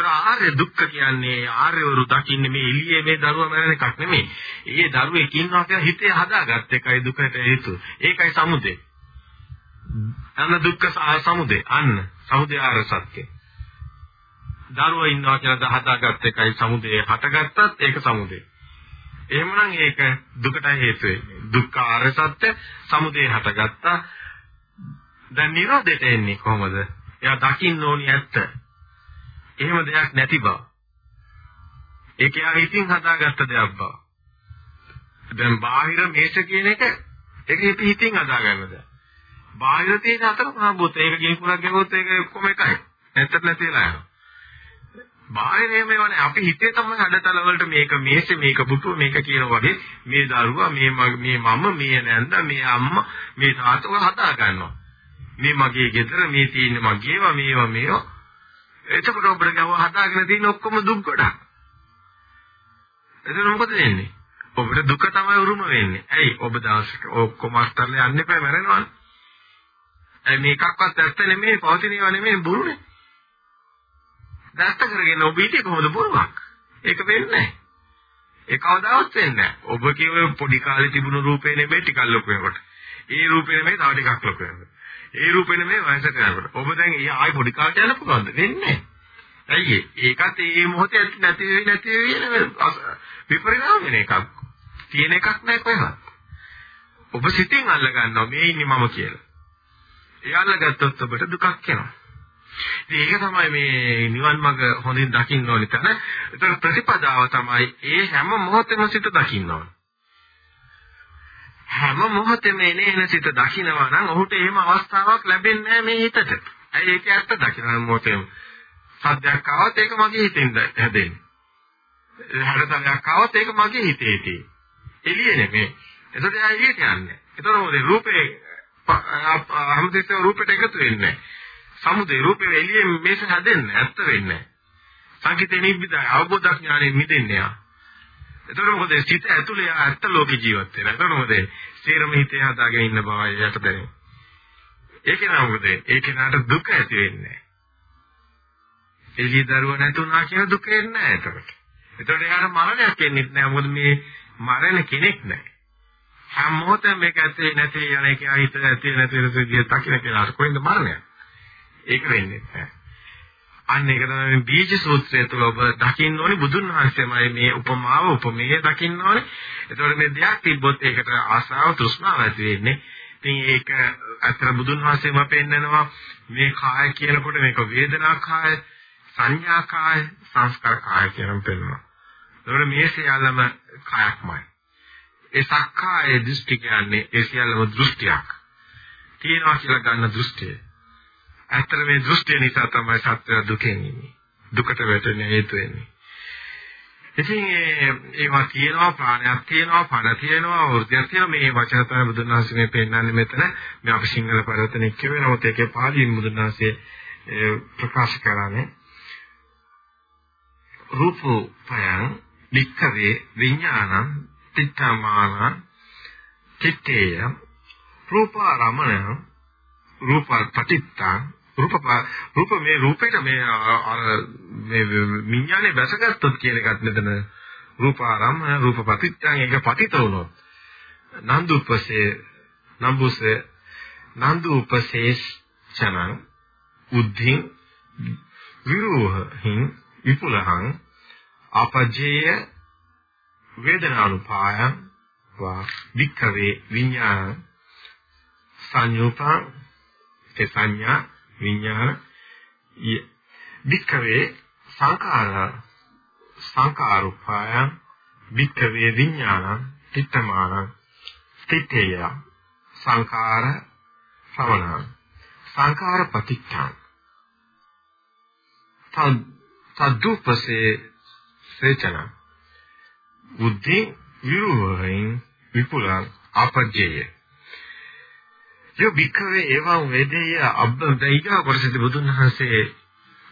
ඒතර ආර්ය දුක්ඛ කියන්නේ ආර්යවරු දකින්නේ මේ එළියේ මේ දරුවා මරණ එකක් නෙමෙයි. ඒ දරුවෙක් ඉන්නවා කියලා හිතේ හදාගත්ත එකයි දුකට හේතුව. ඒකයි සමුදේ. අන්න දුක්ඛ සමුදය. අන්න සමුදය ආර සත්‍ය. දරුවා ඉන්නවා කියලා හදාගත්ත එකයි සමුදය හටගත්තත් ඒක සමුදය. එහෙමනම් ඒක දුකට හේතු වෙන්නේ. දුක්ඛ ආර සත්‍ය සමුදය හටගත්තා. දැන් නිරෝධයට එන්නේ කොහොමද? එයා දකින්න ඕනි ඇත්ත. එහෙම දෙයක් නැති බව. ඒක එයා හිතින් හදාගත්ත දෙයක් බව. දැන් බාහිර මේෂ කියන එක ඒක හිතින් හදාගන්න දෙයක්. බාහිර තියෙන අතර මහා භූත. ඒක ගෙහිකුණක් ගැහුවොත් ඒක ඔක්කොම එකයි. නැත්තත් නැතිලා යනවා. බාහිර එහෙම ඒවනේ අපි හිතේ තමයි හඩතල වලට මේක මේසෙ මේක පුතුව මේක කියන වගේ මේ දරුවා මේ මේ මම මේ නැන්ද මේ අම්මා මේ තාත්තා හදා ගන්නවා. මේ මගේ ගෙදර මේ තියෙන මගේවා මේවා මේවා. එතකොට ඔබට ගව හදාගෙන තියෙන ඔක්කොම දුක් ගොඩක්. එතන මොකද වෙන්නේ? ඔබට දුක තමයි උරුම වෙන්නේ. ඇයි? ඔබ දවසක ඔක්කොම අස්තරලේ යන්න එපා මැරෙනවනේ. මේකක්වත් ඇත්ත නෙමෙයි පවතින ඒවා නෙමෙයි බොරුනේ. දැත්ත කරගෙන ඔබ ඊට කොහොමද බොරුවක්? ඒක වෙන්නේ නැහැ. ඒ කවදාවත් වෙන්නේ නැහැ. ඔබ කියව පොඩි කාලේ තිබුණු රූපේ නෙමෙයි ටිකක් ලොකු වෙනකොට. ඒ රූපේ නෙමෙයි තව ටිකක් ලොකු වෙනකොට. ඒ රූපේ නෙමෙයි වයසට යනකොට. ඔබ දැන් ඊ ආයි පොඩි කාලට යන්න පුළුවන්ද? වෙන්නේ නැහැ. ඇයි ඒකත් ඒ මොහොතේ නැති වෙයි නැති වෙයි විපරිණාම වෙන එකක්. තියෙන එකක් නෑ කොහෙවත්. ඔබ සිතින් අල්ල ගන්නවා මේ ඉන්නේ මම කියලා. එයාලා ගත්තොත් ඔබට දුකක් එනවා. ඉතින් ඒක තමයි මේ නිවන් මඟ හොඳින් දකින්න ඕනි තැන. ඒතර ප්‍රතිපදාව තමයි ඒ හැම මොහොතෙම සිත දකින්න ඕන. හැම මොහොතෙම එනේන සිත දකිනවා නම් ඔහුට එහෙම අවස්ථාවක් ලැබෙන්නේ නැහැ මේ හිතට. ඇයි ඒක ඇත්ත දකින්න මොහොතේම. සද්දයක් ආවත් ඒක මගේ හිතෙන්ද හැදෙන්නේ. හැඩතලයක් ආවත් ඒක මගේ හිතේ තියෙන්නේ. එළියේ නෙමෙයි. එතකොට එයා එළියට යන්නේ. එතකොට මොකද රූපේ හැමදෙස්සම රූපෙට එකතු වෙන්නේ සමුදේ රූපේ එළියෙන් මේක හැදෙන්නේ ඇත්ත වෙන්නේ සංකිතේ නිබ්බිදා අවබෝධ ඥානෙ මිදෙන්නේ යා එතකොට මොකද සිත ඇතුලේ ඇත්ත ලෝකේ ජීවත් වෙනවා. එතකොට මොකද සේරම හිතේ හදාගෙන ඉන්න බවයි යට දැනෙන්නේ ඒක නෑ මොකද ඒක නට දුක ඇති වෙන්නේ එළිය දරුව නැතුණා කියන දුක එන්නේ නෑ එතකොට. එතකොට එයාට මරණයක් එන්නේ නැහැ. මොකද මේ මරණ කෙනෙක් නැහැ. හැම මොහොතෙම මේක ඇත්තේ නැති යන එක හිත ඇත්තේ නැති වෙන විදිය දකින්න කෙනාට කොහෙන්ද මරණය? ඒක වෙන්නේ නැහැ. අන්න ඒක තමයි බීජ සූත්‍රය තුළ ඔබ දකින්න ඕනේ බුදුන් වහන්සේමයි මේ උපමාව උපමේය දකින්න ඕනේ. එතකොට මේ දෙයක් තිබ්බොත් ඒකට ආසාව තෘෂ්ණාව ඇති වෙන්නේ. ඉතින් ඒක අතර බුදුන් වහන්සේම පෙන්නනවා මේ කාය කියනකොට මේක වේදනා කාය, සංඥා කාය, සංස්කාර කාය කියන පෙන්නනවා. එතකොට මේ සියල්ලම කායක්මයි. ඒ සක්කාය දෘෂ්ටි කියන්නේ ඒ සියල්ලම දෘෂ්ටියක්. තියනවා කියලා ගන්න දෘෂ්ටිය. ඇත්තට මේ දෘෂ්ටිය නිසා තමයි සත්‍ය දුකෙන් ඉන්නේ. දුකට වැටෙන හේතු වෙන්නේ. ඉතින් ඒවා තියෙනවා ප්‍රාණයක් තියෙනවා පණ තියෙනවා වෘත්තියක් තියෙනවා මේ වචන තමයි බුදුන් වහන්සේ මේ පෙන්නන්නේ මෙතන මේ අපි සිංහල පරිවර්තනය කියවෙන නමුත් ඒකේ පාලියෙන් බුදුන් වහන්සේ ප්‍රකාශ කරන්නේ රූපෝපයං වික්ඛවේ විඥානං තිත්තමාන චිත්තේය රූපාරමණ රූප පටිත්තං රූප රූප මේ රූපේට මේ අර මේ විඥානේ වැසගත්තොත් කියන එකත් මෙතන රූපාරම්ම රූප ප්‍රතිත්‍යං එක පතිත වුණොත්. නන්දුපසේ නම්බුසේ නන්දුපසේෂණං උද්ධින් විරෝහහින් විපුලහං අපජේය වේදනානුපායං වා වික්ඛවේ විඥාන සංයෝපං ඒ සංඥා විඥාන වික්ඛවේ සංඛාර සංඛාරුපායං වික්ඛවේ විඥාන තිත්තමාන තිත්තේය. සංඛාර ශ්‍රවණ. සංඛාර පතිච්ඡං. තද්දුපසේ සේචන. බුද්ධි විරුවයින් විපුලං අපජ්ජය. යෝ භික්ඛවේ එවං වේදේය අබ්බදයිගා කොටසදී බුදුන් වහන්සේ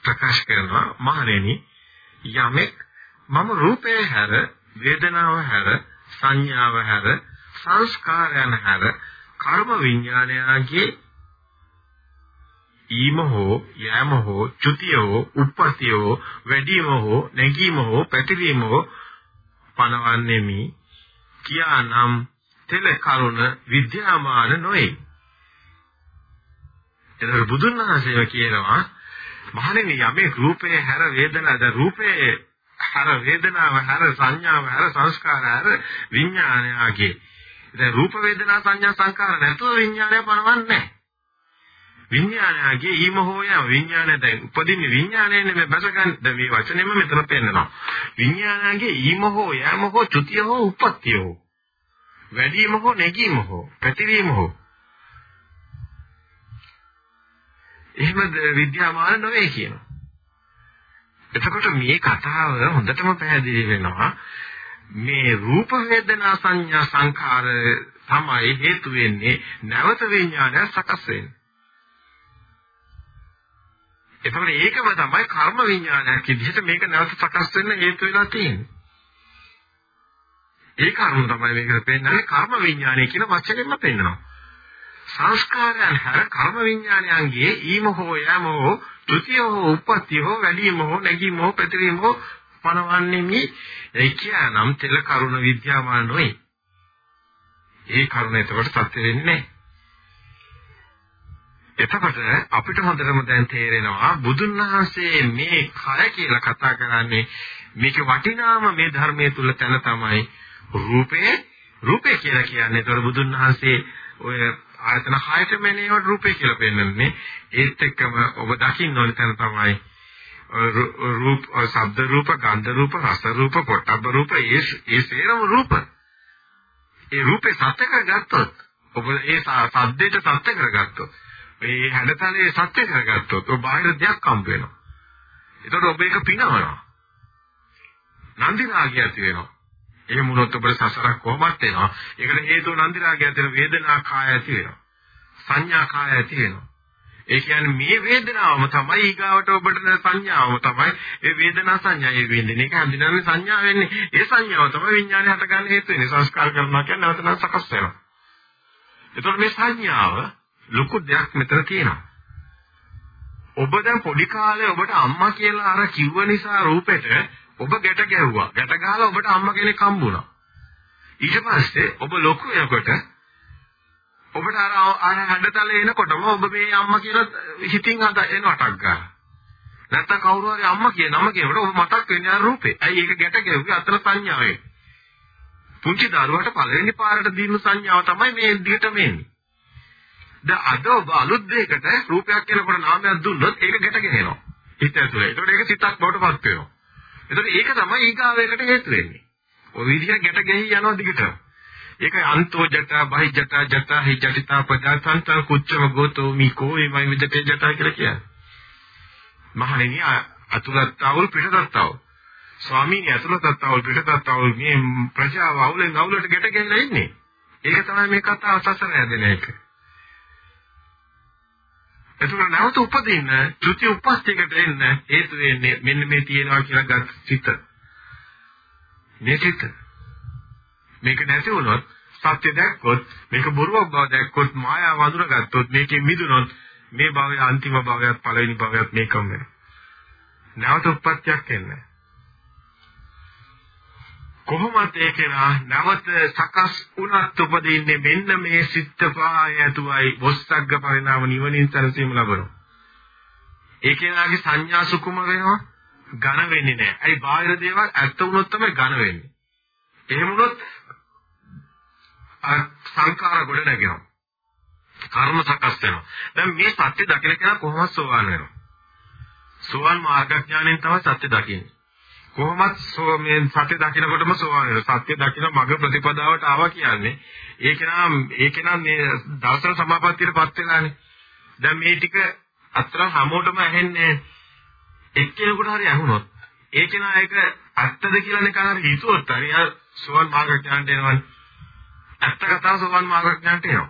ප්‍රකාශ කරනවා මහණෙනි යමෙක් මම රූපය හැර වේදනාව හැර සංඥාව හැර සංස්කාරයන් හැර කර්ම විඥානයගේ ඊම හෝ යෑම හෝ චුතිය හෝ උප්පතිය හෝ වැඩිම හෝ නැගීම හෝ පැතිරීම හෝ පනවන්නේමි කියානම් තෙල කරුණ විද්‍යාමාන නොවේ. එතකොට බුදුන් වහන්සේම කියනවා මහණෙනි යමේ රූපේ හැර වේදනාද රූපේ හැර වේදනාව හැර සංඥාව හැර සංස්කාර හැර විඥානයගේ දැන් රූප වේදනා සංඥා සංකාර නැතුව විඥානය පනවන්නේ නැහැ. විඥානයගේ ඊම හෝය විඥානය දැන් උපදින්නේ විඥානයනේ මේ බසගන්න මේ වචනේම මෙතන පෙන්නනවා. විඥානයගේ ඊම හෝ යෑම හෝ චුතිය හෝ උප්පත්තිය හෝ වැඩිම හෝ නැගීම හෝ පැතිරීම හෝ එහෙම විද්‍යාමාන නොවේ කියනවා. එතකොට මේ කතාව හොඳටම පැහැදිලි වෙනවා මේ රූප වේදනා සංඥා සංඛාර තමයි හේතු වෙන්නේ නැවත විඥානය සකස් වෙන්නේ. එතකොට ඒකම තමයි කර්ම විඥානයක් විදිහට මේක නැවත සකස් වෙන්න හේතු වෙලා තියෙන්නේ. ඒ කර්ම තමයි මේකට පෙන්නන්නේ කර්ම විඥානය කියන වචනයෙන්ම පෙන්නනවා. සංස්කාරයන් හැර කර්ම විඥානයන්ගේ ඊම හෝ යම හෝ ත්‍ෘතිය හෝ උප්පත්ති හෝ වැඩිම හෝ නැගීම හෝ ප්‍රතිරීම හෝ පනවන්නේ මේ ඒ කියනම් තෙල කරුණ විද්‍යාමාන නොවේ. ඒ කරුණ එතකොට සත්‍ය වෙන්නේ නැහැ. එතකොට අපිට හොඳටම දැන් තේරෙනවා බුදුන් වහන්සේ මේ කය කියලා කතා කරන්නේ මේකේ වටිනාම මේ ධර්මයේ තුල තැන තමයි රූපේ රූපේ කියලා කියන්නේ. ඒතකොට බුදුන් වහන්සේ ඔය ආයතන හයටම එනේවට රූපේ කියලා පෙන්වන්නේ. ඒත් එක්කම ඔබ දකින්න ඕන තැන තමයි රූප, ශබ්ද රූප, ගන්ධ රූප, රස රූප, පොට්ටබ්බ රූප, ඒ ඒ සේරම රූප. ඒ රූපේ සත්‍ය කරගත්තොත් ඔබ ඒ සද්දේට සත්‍ය කරගත්තොත් මේ හැඩතලයේ සත්‍ය කරගත්තොත් ඔබ බාහිර දෙයක් හම්බ වෙනවා. ඒතකොට ඔබ ඒක පිනවනවා. නන්දි රාගය ඇති වෙනවා. එහෙම වුණොත් ඔබට සසරක් කොහොමද වෙනවා? ඒකට හේතුව නන්දි රාගය ඇති වෙන වේදනා කාය ඇති වෙනවා. සංඥා කාය ඇති වෙනවා. ඒ කියන්නේ මේ වේදනාවම තමයි ඊගාවට ඔබට සංඥාවම තමයි ඒ වේදනා සංඥා ඒ වෙන්නේ. ඒක හඳුනන්නේ සංඥා වෙන්නේ. ඒ සංඥාව තමයි විඥානය හටගන්න හේතු වෙන්නේ. සංස්කාර කරනවා කියන්නේ නැවත නැවත සකස් වෙනවා. එතකොට මේ සංඥාව ලොකු දෙයක් මෙතන තියෙනවා. ඔබ දැන් පොඩි කාලේ ඔබට අම්මා කියලා අර කිව්ව නිසා රූපෙට ඔබ ගැට ගැහුවා. ගැට ගහලා ඔබට අම්මා කෙනෙක් හම්බුණා. ඊට පස්සේ ඔබ ලොකු වෙනකොට ඔබට අර අර හැඩතල එනකොටම ඔබ මේ අම්මා කියලා හිතින් අද එනවටක් ගන්න. නැත්තම් කවුරු හරි අම්මා කියන නම කියනකොට ඔබ මතක් වෙන්නේ අර රූපේ. ඇයි ඒක ගැට ගැහුවේ අතන සංඥාවේ. පුංචි දරුවට පළවෙනි පාරට දීපු සංඥාව තමයි මේ විදිහට මෙන්නේ. දැන් අද ඔබ අලුත් දෙයකට රූපයක් කියනකොට නාමයක් දුන්නොත් ඒක ගැට ගැහෙනවා. හිත ඇතුලේ. ඒකට ඒක සිතක් බවට පත් වෙනවා. ඒකට ඒක තමයි ඊගාවයකට හේතු වෙන්නේ. ඔය විදිහට ගැට ගැහි යනවා දිගට. ඒකයි අන්තෝ ජට බහි ජට ජට හි ජටිතා පදාසන්ත කුච්චම ගෝතෝ මිකෝ එමයි විදතේ ජට කියලා කියන්නේ. මහණෙනි අතුලත්තාවල් පිටතත්තාවල්. ස්වාමීනි අතුලත්තාවල් පිටතත්තාවල් මේ ප්‍රජාව අවුලෙන් අවුලට ගැට ගැහිලා ඉන්නේ. ඒක තමයි මේ කතාව සසර හැදෙන එක. එතකොට නැවත උපදින්න ත්‍ෘති උපස්තිකට එන්න හේතු වෙන්නේ මෙන්න මේ තියෙනවා කියලා ගත් සිත. මේ සිත. මේක නැති වුණොත් සත්‍ය දැක්කොත් මේක බොරුවක් බව දැක්කොත් මායාව වඳුරගත්තොත් මේකෙන් මිදුනොත් මේ භවයේ අන්තිම භවයත් පළවෙනි භවයත් මේකම වෙනවා. නැවත උප්පත්තියක් එන්නේ. කොහොමද ඒකේනා නැවත සකස් වුණත් උපදින්නේ මෙන්න මේ සිත් පහය ඇතුවයි බොස්සග්ග පරිණාම නිවනින් සැනසීම ලබනවා. ඒකේනාගේ සංඥා සුකුම වෙනවා ඝන වෙන්නේ නැහැ. අයි බාහිර දේවල් ඇත්ත වුණොත් තමයි ඝන වෙන්නේ. එහෙම වුණොත් සංකාර ගොඩ නැගෙනවා. කර්ම සකස් වෙනවා. දැන් මේ සත්‍ය දකින කෙනා කොහොමද සෝවාන් වෙනවා? සෝවාන් මාර්ගඥාණයෙන් තමයි සත්‍ය දකින්නේ. කොහොමත් සෝ මේ සත්‍ය දකිනකොටම සෝවාන් වෙනවා. සත්‍ය දකින මග ප්‍රතිපදාවට ආවා කියන්නේ ඒක නම් ඒක නම් මේ දර්ශන සමාපත්තියටපත් වෙලානේ. දැන් මේ ටික අත්‍තර හැමෝටම ඇහෙන්නේ එක්කෙනෙකුට හරි ඇහුනොත් ඒක නා ඒක ඇත්තද කියලා නිකන් හරි හිතුවොත් හරි සෝවාන් මාර්ගඥාණයට එනවනේ. ඇත්ත කතාව සෝවාන් මාර්ගඥාණයට එනවා.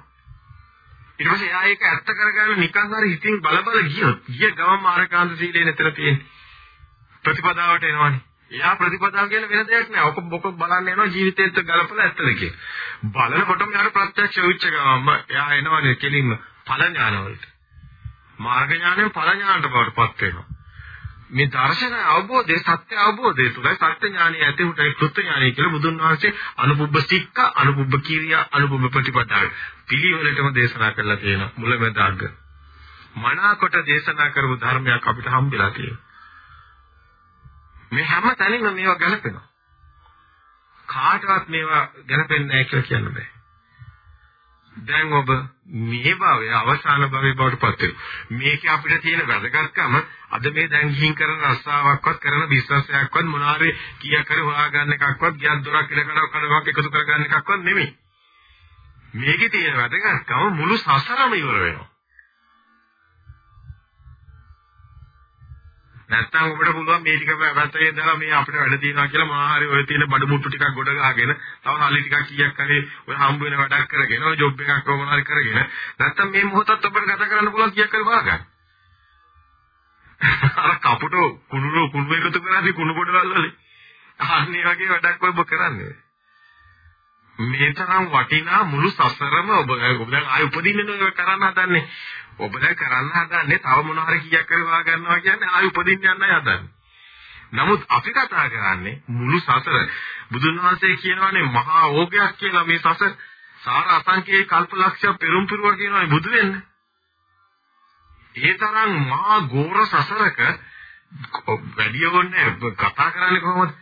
ඊට පස්සේ එයා ඒක ඇත්ත කරගන්න නිකන් හරි හිතින් බල බල ගියොත් ගිය ගමන් මාර්ගාන්ත සීලේ නතර තියෙන්නේ. ප්‍රතිපදාවට එනවනේ. එයා ප්‍රතිපදාව කියන වෙන දෙයක් නෑ. ඔක බොක බලන්න යනවා ජීවිතේත් ගලපලා ඇත්තද කියලා. බලනකොටම යාර ප්‍රත්‍යක්ෂ වෙච්ච ගමන්ම එයා එනවනේ කෙලින්ම ඵල ඥාන වලට. මාර්ග ඥාණයෙන් ඵල ඥානට බවටපත් වෙනවා. මේ දර්ශන අවබෝධය සත්‍ය අවබෝධය තුළ සත්‍ය ඥානය ඇති උටයි කෘත්‍ය ඥානය කියලා බුදුන් වහන්සේ අනුපුබ්බ සික්ක අනුපුබ්බ කීරියා අනුපුබ්බ ප්‍රතිපදාව පිළිවෙලටම දේශනා කරලා තියෙනවා මුලමෙදාග මනාකොට දේශනා කරපු ධර්මයක් අපිට හම්බෙලා තියෙනවා මේ හැම තැනින්ම මේවා ගැලපෙනවා කාටවත් මේවා ගැලපෙන්නේ නැහැ කියලා කියන්න බෑ දැන් ඔබ මේ භවයේ අවසාන භවයේ බවට පත් වෙනවා. මේකේ අපිට තියෙන වැදගත්කම අද මේ දැන් ගිහින් කරන රස්සාවක්වත් කරන බිස්නස් එකක්වත් මොනාරේ කීයක් කර හොයාගන්න එකක්වත් ගියක් දොරක් ඉලකඩක් කඩවක් එකතු කරගන්න එකක්වත් නෙමෙයි. මේකේ තියෙන වැදගත්කම මුළු සසරම ඉවර වෙනවා. නැත්තම් ඔබට පුළුවන් මේ ටික පැත්තේ දාලා මේ අපිට වැඩ තියෙනවා කියලා මොනවා හරි ඔය තියෙන බඩු මුට්ටු ටිකක් ගොඩ ගහගෙන තව සල්ලි ටිකක් කීයක් හරි ඔය හම්බ වෙන වැඩක් කරගෙන ඔය ජොබ් එකක් මොනවා හරි කරගෙන නැත්තම් මේ මොහොතත් ඔබට ගත කරන්න පුළුවන් කීයක් හරි වාගන්න. අර කපුට කුණුරු කුණු එකතු කරාදී කුණු පොඩවල් වල. අන්නේ වගේ වැඩක් ඔබ කරන්නේ. මේ තරම් වටිනා මුළු සසරම ඔබ ඔබ දැන් ආයි උපදින්නේ ඔය කරන්න හදන්නේ. ඔබ දැන් කරන්න හදන්නේ තව මොන හරි කීයක් කරවා ගන්නවා කියන්නේ ආයි උපදින්න යන්නයි හදන්නේ. නමුත් අපි කතා කරන්නේ මුළු සසර බුදුන් වහන්සේ කියනවානේ මහා ඕගයක් කියලා මේ සසර සාර අසංකේ කල්පලක්ෂ පෙරම් පිරුවා කියනවානේ බුදු වෙන්න. ඒ තරම් මහා ගෝර සසරක වැඩි යවන්නේ කතා කරන්නේ කොහොමද?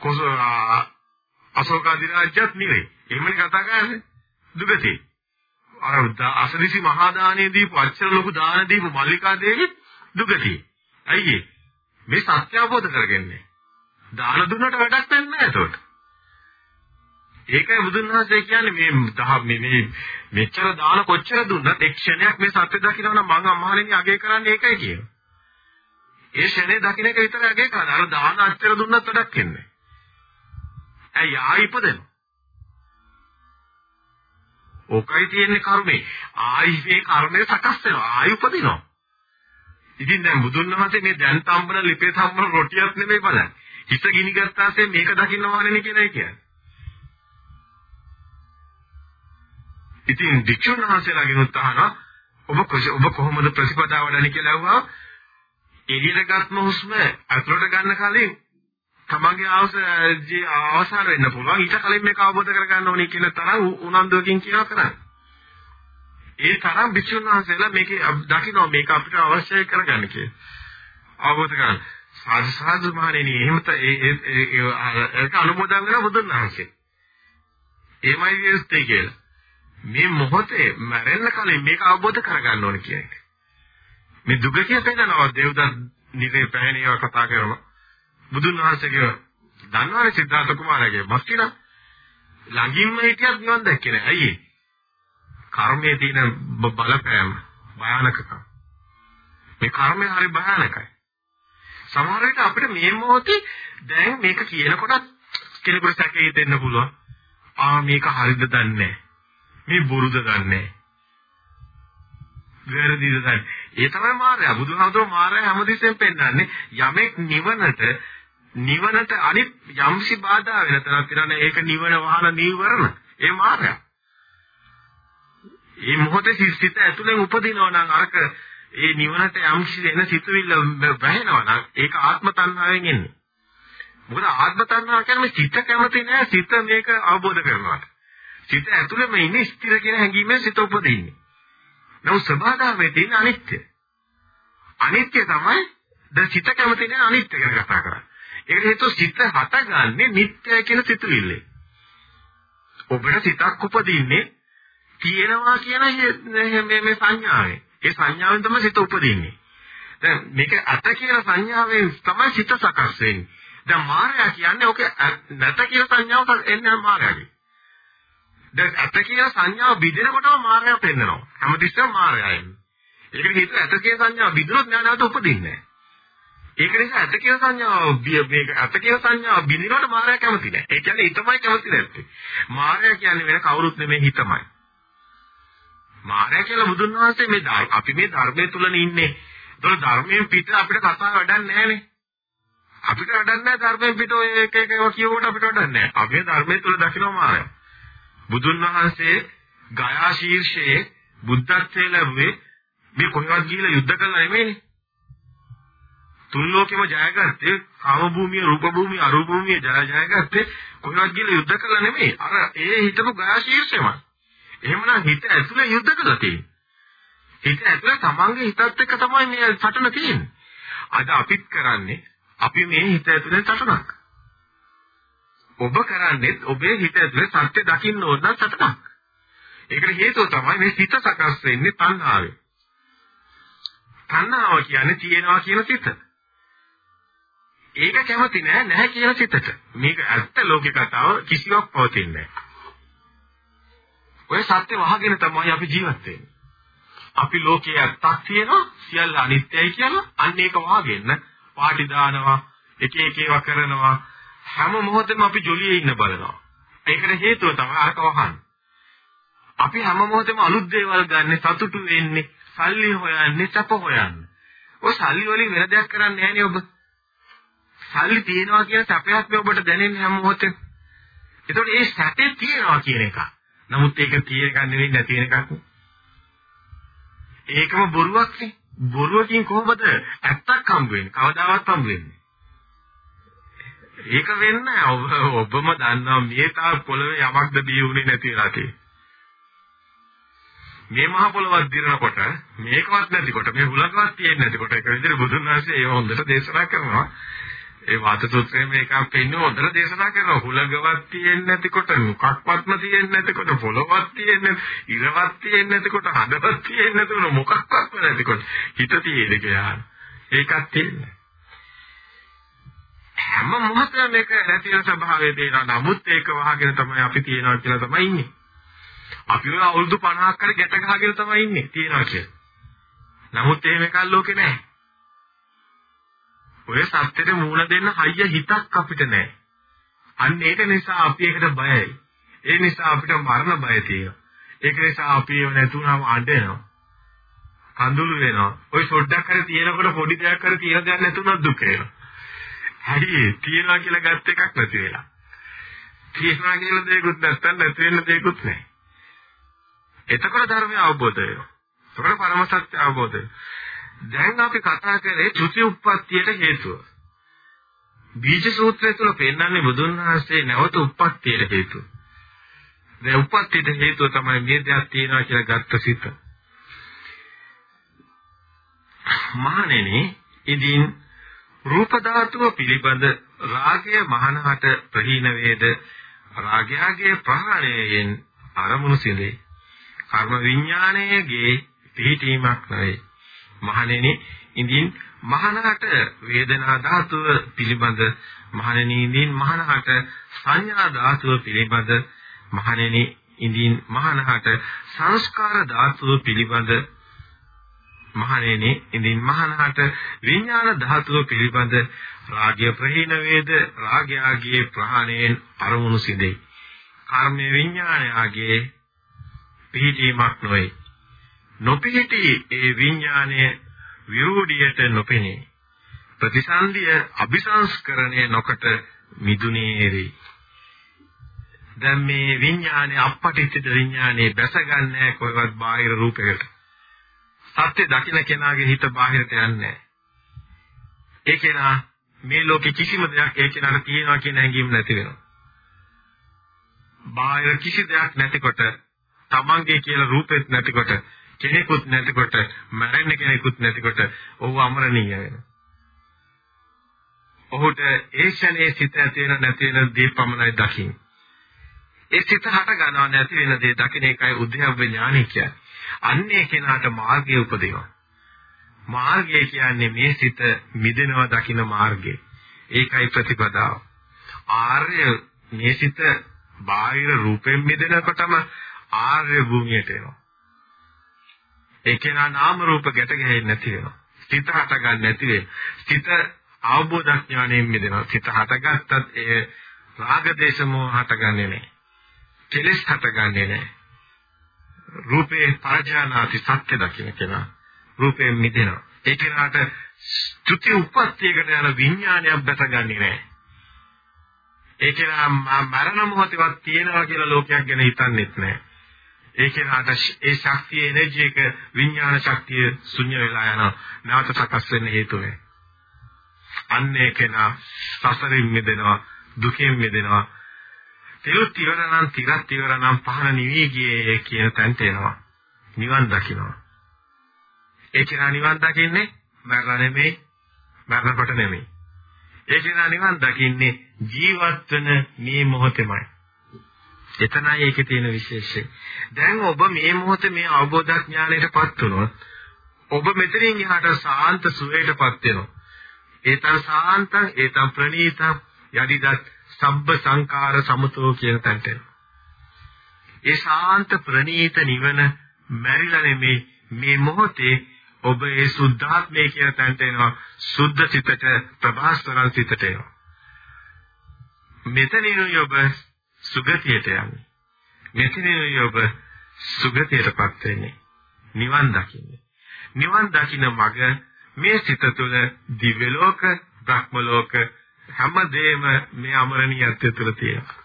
කොස අශෝකාදී රාජ්‍යත් නෙවෙයි. එහෙමනේ කතා කරන්නේ. දුගතිය. අර අසදිසි මහා දානේ දීපු අච්චර ලොකු දාන දීපු මල්ලිකා දේවි දුගතිය. අයියේ මේ සත්‍ය අවබෝධ කරගන්නේ. දාන දුන්නට වැඩක් නැහැ ඒතකොට. ඒකයි බුදුන් වහන්සේ කියන්නේ මේ දහ මේ මෙච්චර දාන කොච්චර දුන්නත් එක් ක්ෂණයක් මේ සත්‍ය දකින්න නම් මං අම්මහණෙනි අගේ කරන්නේ ඒකයි කියනවා. ඒ ක්ෂණේ දකින්න එක විතරයි අගේ කරන්නේ. අර දාන අච්චර දුන්නත් වැඩක් වෙන්නේ. ඇයි ආයි ඉපදෙනවා. ඕකයි තියෙන්නේ කර්මේ. ආයි මේ කර්මය සකස් වෙනවා. ආයි උපදිනවා. ඉතින් දැන් බුදුන් වහන්සේ මේ දැන් තම්බන ලිපේ තම්බන රොටියක් නෙමෙයි බලන්නේ. හිත ගිනි ගත්තාසේ මේක දකින්න ඕනේ කියලායි කියන්නේ. ඉතින් දික්ෂුන් වහන්සේලාගෙන් උත්හාන ඔබ ඔබ කොහොමද ප්‍රතිපදාව වඩන්නේ කියලා අහුවා. එළියට ගත්ම හුස්ම අතුලට ගන්න කලින් තමන්ගේ අවසාන වෙන්න පුළුවන් ඊට කලින් මේක අවබෝධ කරගන්න ඕනේ කියන තරම් උනන්දුවකින් කියනවා කරන්නේ. ඒ තරම් භික්ෂුන් වහන්සේලා මේක දකින්න මේක අපිට අවශ්‍යයි කරගන්න කියලා. අවබෝධ කරගන්න. සාදු සාදු මහණෙනි එහෙම ඒ ඒක අනුමෝදන් වෙන බුදුන් වහන්සේ. එහෙමයි විශ්තේ කියලා. මේ මොහොතේ මැරෙන්න කලින් මේක අවබෝධ කරගන්න ඕනේ කියන එක. මේ දුක කියන පෙන්නනවා දේවදත් නිවේ පැහැණියව කතා කරනවා. බුදුන් වහන්සේගේ දන්නවනේ සිද්ධාර්ථ කුමාරයාගේ මස්කිනා ළඟින්ම හිටියත් නිවන් දැක්කේ නැහැ. අයියේ. කර්මයේ තියෙන බලපෑම භයානකකම. මේ කර්මය හරි භයානකයි. සමහර විට අපිට මේ මොහොතේ දැන් මේක කියනකොට කෙනෙකුට සැකේ දෙන්න පුළුවන්. ආ මේක හරිද දන්නේ මේ බොරුද දන්නේ වැරදිද දන්නේ. ඒ තමයි මායя. බුදුහාමුදුරුවෝ මායя හැමදෙස්සෙම පෙන්වන්නේ යමෙක් නිවනට නිවනට අනිත් යම්සි බාධා වෙන තැනක් තියෙනවා ඒක නිවන වහන නීවරණ ඒ මාර්ගය ඒ මොහොතේ සිත ඇතුලෙන් උපදිනවා නම් අරක ඒ නිවනට යම් කිසි එන සිතුවිල්ල වැහෙනවා නම් ඒක ආත්ම තණ්හාවෙන් එන්නේ. මොකද ආත්ම තණ්හාව කියන්නේ සිත කැමති නෑ සිත මේක අවබෝධ කරනවා. සිත ඇතුළෙම ඉන්නේ ස්ථිර කියන හැඟීමෙන් සිත උපදින්නේ. නමුත් ස්වභාවයෙන් තියෙන අනිත්‍ය. අනිත්‍ය තමයි දැන් සිත කැමති නෑ අනිත්‍ය ගැන කතා කරන්නේ. ඒකට හේතුව සිත හටගන්නේ නිත්‍යයි කියන සිතුවිල්ලේ. ඔබට සිතක් උපදින්නේ තියෙනවා කියන මේ මේ සංඥාවේ. ඒ සංඥාවෙන් තමයි සිත උපදින්නේ. දැන් මේක අත කියන සංඥාවෙන් තමයි සිත සකස් වෙන්නේ. දැන් මායя කියන්නේ ඔක නැත කියන සංඥාව එන්නේ මායяගේ. දැන් අත කියන සංඥාව බිඳෙනකොටම මායя පෙන්නනවා. හැමතිස්සෙම මායя එන්නේ. ඒකට හේතුව අත කියන සංඥාව බිඳුනොත් ඥානාවට උපදින්නේ නැහැ. ඒක නිසා ඇත කියන සංඥාව මේක ඇත කියන සංඥාව බින්දිනවට මායя කැමති නැහැ. ඒ කියන්නේ හිතමයි කැමති නැත්තේ. මායя කියන්නේ වෙන කවුරුත් නෙමෙයි හිතමයි. මායя කියලා බුදුන් වහන්සේ මේ අපි මේ ධර්මයේ තුලනේ ඉන්නේ. ඒතකොට ධර්මයෙන් පිට අපිට කතා වැඩක් නැහැනේ. අපිට වැඩක් නැහැ ධර්මයෙන් පිට ඔය එක එක ඒවා කියවුවට අපිට වැඩක් නැහැ. අපි ධර්මයේ තුල දකිනවා මායя. බුදුන් වහන්සේ ගයා ශීර්ෂයේ බුද්ධත්වයේ ලැබුවේ මේ කොහෙවත් ගිහිලා යුද්ධ කළා නෙමෙයිනේ. තුන් ලෝකෙම ජයගත්තේ කාම භූමිය, රූප භූමිය, අරූප භූමිය ජය ජයගත්තේ කොහෙවත් ගිහිලා යුද්ධ කළා නෙමෙයි. අර ඒ හිතපු ගයා ශීර්ෂයමයි. එහෙමනම් හිත ඇතුලේ යුද්ධ කළා තියෙන්නේ. හිත ඇතුලේ තමන්ගේ හිතත් එක්ක තමයි මේ සටන තියෙන්නේ. අද අපිත් කරන්නේ අපි මේ හිත ඇතුලේ සටනක්. ඔබ කරන්නේ ඔබේ හිත ඇතුලේ සත්‍ය දකින්න ඕන නම් සටනක්. ඒකට හේතුව තමයි මේ සිත සකස් වෙන්නේ තණ්හාවෙන්. තණ්හාව කියන්නේ තියෙනවා කියන සිත. ඒක කැමති නෑ නැහැ කියන සිතට. මේක ඇත්ත ලෝක කතාව කිසිවක් පවතින්නේ නෑ. ඔය සත්‍ය වහගෙන තමයි අපි ජීවත් වෙන්නේ. අපි ලෝකයේ ඇත්තක් තියෙනවා සියල්ල අනිත්‍යයි කියලා අන්න ඒක වහගෙන පාටි දානවා එක එක ඒවා කරනවා හැම මොහොතෙම අපි ජොලියේ ඉන්න බලනවා. ඒකට හේතුව තමයි අරක වහන්නේ. අපි හැම මොහොතෙම අලුත් දේවල් ගන්න සතුටු වෙන්නේ සල්ලි හොයන්නේ සැප හොයන්නේ. ඔය සල්ලි වලින් වෙන දෙයක් කරන්නේ නැහැ නේ ඔබ. සල්ලි තියනවා කියන සැපයක් මේ ඔබට දැනෙන්නේ හැම මොහොතෙම. ඒතකොට ඒ සැපේ තියනවා කියන එක. නමුත් ඒක තියෙන එකක් නෙවෙයි නැති වෙන එකක්. ඒකම බොරුවක් නේ. බොරුවකින් කොහොමද ඇත්තක් හම්බ වෙන්නේ? කවදාවත් හම්බ වෙන්නේ. ඒක වෙන්නේ ඔබ ඔබම දන්නවා මේ තාක් පොළවේ යමක්ද බිහි වුණේ නැති වෙලා තියෙන්නේ. මේ මහ පොළවක් දිරනකොට මේකවත් නැතිකොට මේ හුලඟවත් තියෙන්නේ නැතිකොට ඒක විදිහට බුදුන් වහන්සේ ඒ හොඳට දේශනා කරනවා. ඒ වාත සූත්‍රයේ මේකක් පෙන්නේ හොඳට දේශනා කරනවා. හුලඟවත් තියෙන්නේ නැතිකොට මොකක්වත්ම තියෙන්නේ නැතිකොට පොළොවක් තියෙන්නේ ඉරවක් තියෙන්නේ නැතිකොට හදවත් තියෙන්නේ නැතිකොට මොකක්වත්ම නැතිකොට හිත තියෙන්නේ කියලා. ඒකත් තියෙන්නේ. හැම මොහොතේම මේක නැති වෙන ස්වභාවය තියෙනවා. නමුත් ඒක වහගෙන තමයි අපි තියනවා කියලා තමයි ඉන්නේ. අපි වල අවුරුදු 50ක් කර ගැට ගහගෙන තමයි ඉන්නේ තියනවා කියලා. නමුත් එහෙම එකක් ලෝකේ නැහැ. ඔය සත්‍යෙට මූණ දෙන්න හයිය හිතක් අපිට නැහැ. අන්න ඒක නිසා අපි ඒකට බයයි. ඒ නිසා අපිට මරණ බය තියෙනවා. ඒක නිසා අපි ඒව නැතුණාම අඬනවා. කඳුළු වෙනවා. ඔය සොඩ්ඩක් හරි තියෙනකොට පොඩි දෙයක් හරි තියෙන දෙයක් නැතුණොත් දුක වෙනවා. හරි තියනවා කියලා ගත් එකක් නැති වෙලා. තියනවා කියලා දෙයක්වත් නැත්තම් නැති වෙන්න දෙයක්වත් නැහැ. එතකොට ධර්මය අවබෝධ වෙනවා. එතකොට පරම සත්‍ය අවබෝධ වෙනවා. දැන් අපි කතා කරේ ත්‍ෘති උප්පත්තියට හේතුව. බීජ සූත්‍රය තුල පෙන්වන්නේ බුදුන් වහන්සේ නැවත උප්පත්තියට හේතුව. දැන් උප්පත්තියට හේතුව තමයි මේ දෙයක් තියෙනවා කියලා ගත්ත සිත. මහණෙනි, ඉදින් රූප ධාතුව පිළිබඳ රාගය මහනහට ප්‍රහීන වේද රාගයගේ ප්‍රහාණයෙන් අරමුණු සිඳේ. කර්ම විඥානයේගේ පිහිටීමක් නොවේ. මහණෙනි ඉඳින් මහණකට වේදනා ධාතුව පිළිබඳ මහණෙනි ඉඳින් මහණකට සංඥා ධාතුව පිළිබඳ මහණෙනි ඉඳින් මහණකට සංස්කාර ධාතුව පිළිබඳ මහණෙනි ඉඳින් මහණකට විඥාන ධාතුව පිළිබඳ රාගය ප්‍රහීන වේද? රාගයාගේ ප්‍රහාණයෙන් අරමුණු සිදෙයි. කර්ම විඥානයාගේ පිහිටීමක් නොවේ. නොපිහිටි ඒ විඥානය විරූಢියට නොපෙනේ. ප්‍රතිසන්දිය අபிසංස්කරණය නොකොට මිදුනේරි. දැන් මේ විඥානේ අපපටිච්ච විඥානේ බැසගන්නේ කොයිවත් බාහිර රූපයකට. සත්‍ය දකින්න කෙනාගේ හිත බාහිරට යන්නේ නැහැ. ඒ කෙනා මේ ලෝකේ කිසිම දෙයක් ඒ කෙනාට තියෙනවා කියන හැඟීම නැති වෙනවා. බාහිර කිසි දෙයක් නැතිකොට තමන්ගේ කියලා රූපෙත් නැතිකොට කෙනෙකුත් නැතිකොට මැරෙන්න කෙනෙකුත් නැතිකොට ඔහු අමරණීය වෙනවා. ඔහුට ඒ ක්ෂණයේ සිත ඇති වෙන නැති වෙන දේ පමණයි දකින්නේ. ඒ සිත හට ගන්නව නැති වෙන දේ දකින්න එකයි උද්‍යව්‍ය ඥානය කියන්නේ. අන්නේ කෙනාට මාර්ගය උපදිනවා. මාර්ගය කියන්නේ මේ සිත මිදෙනවා දකින්න මාර්ගය. ඒකයි ප්‍රතිපදාව. ආර්ය මේ සිත බාහිර රූපයෙන් මිදෙනකොටම ආර්ය භූමියට එනවා. ඒ කෙනා නාම රූප ගැට ගැහෙන්නේ නැති වෙනවා. සිත හට ගන්න නැති වෙනවා. සිත අවබෝධ ඥාණයෙන් මිදෙනවා. සිත හටගත්තත් ඒ රාග දේශ මොහ හටගන්නේ නැහැ. කෙලෙස් හටගන්නේ නැහැ. රූපේ පරජානාති සත්‍ය දකින්න කෙනා රූපයෙන් මිදෙනවා. ඒ කෙනාට ත්‍ෘති උප්පත්තියකට යන විඥානයක් බැසගන්නේ නැහැ. ඒ කෙනා මරණ මොහොතේවත් තියෙනවා කියලා ලෝකයක් ගැන හිතන්නේත් නැහැ. ඒ කෙනාට ඒ ශක්තිය එනර්ජි එක විඥාන ශක්තිය ශුන්‍ය වෙලා යනවා. නැවත සකස් වෙන්න හේතු නැහැ. අන්නේ කෙනා සසරින් මිදෙනවා, දුකෙන් මිදෙනවා. තිරුත් ඉවර නම් තිරත් ඉවර නම් පහන නිවි ගියේ කියන තැනට එනවා. නිවන් දකින්නවා. ඒ කෙනා නිවන් දකින්නේ මරණ නෙමෙයි, මරණකොට නෙමෙයි. ඒ කෙනා නිවන් දකින්නේ ජීවත් වෙන මේ මොහොතේමයි. එතනයි ඒකේ තියෙන විශේෂය. දැන් ඔබ මේ මොහොතේ මේ අවබෝධ ඥාණයටපත් වුණොත් ඔබ මෙතනින් එහාට සාන්ත සුවයටපත් වෙනවා. ඒතං සාන්තං ඒතං ප්‍රණීතං යදිදත් සබ්බ සංකාර සමතෝ කියන තැනට ඒ ශාන්ත ප්‍රණීත නිවන මැරිලා නෙමේ මේ මොහොතේ ඔබ ඒ සුද්ධාත්මය කියන තැනට එනවා සුද්ධ සිතට ප්‍රභාස්වරන් සිතට එනවා මෙතනිනුයි ඔබ සුගතියට යන්නේ මෙතනිනුයි ඔබ සුගතියටපත් වෙන්නේ නිවන් දකින්නේ නිවන් දකින්න මඟ මේ සිත තුළ දිව්‍ය ලෝක බ්‍රහ්ම ලෝක හැමදේම මේ අමරණීයත්වය තුළ තියෙනවා.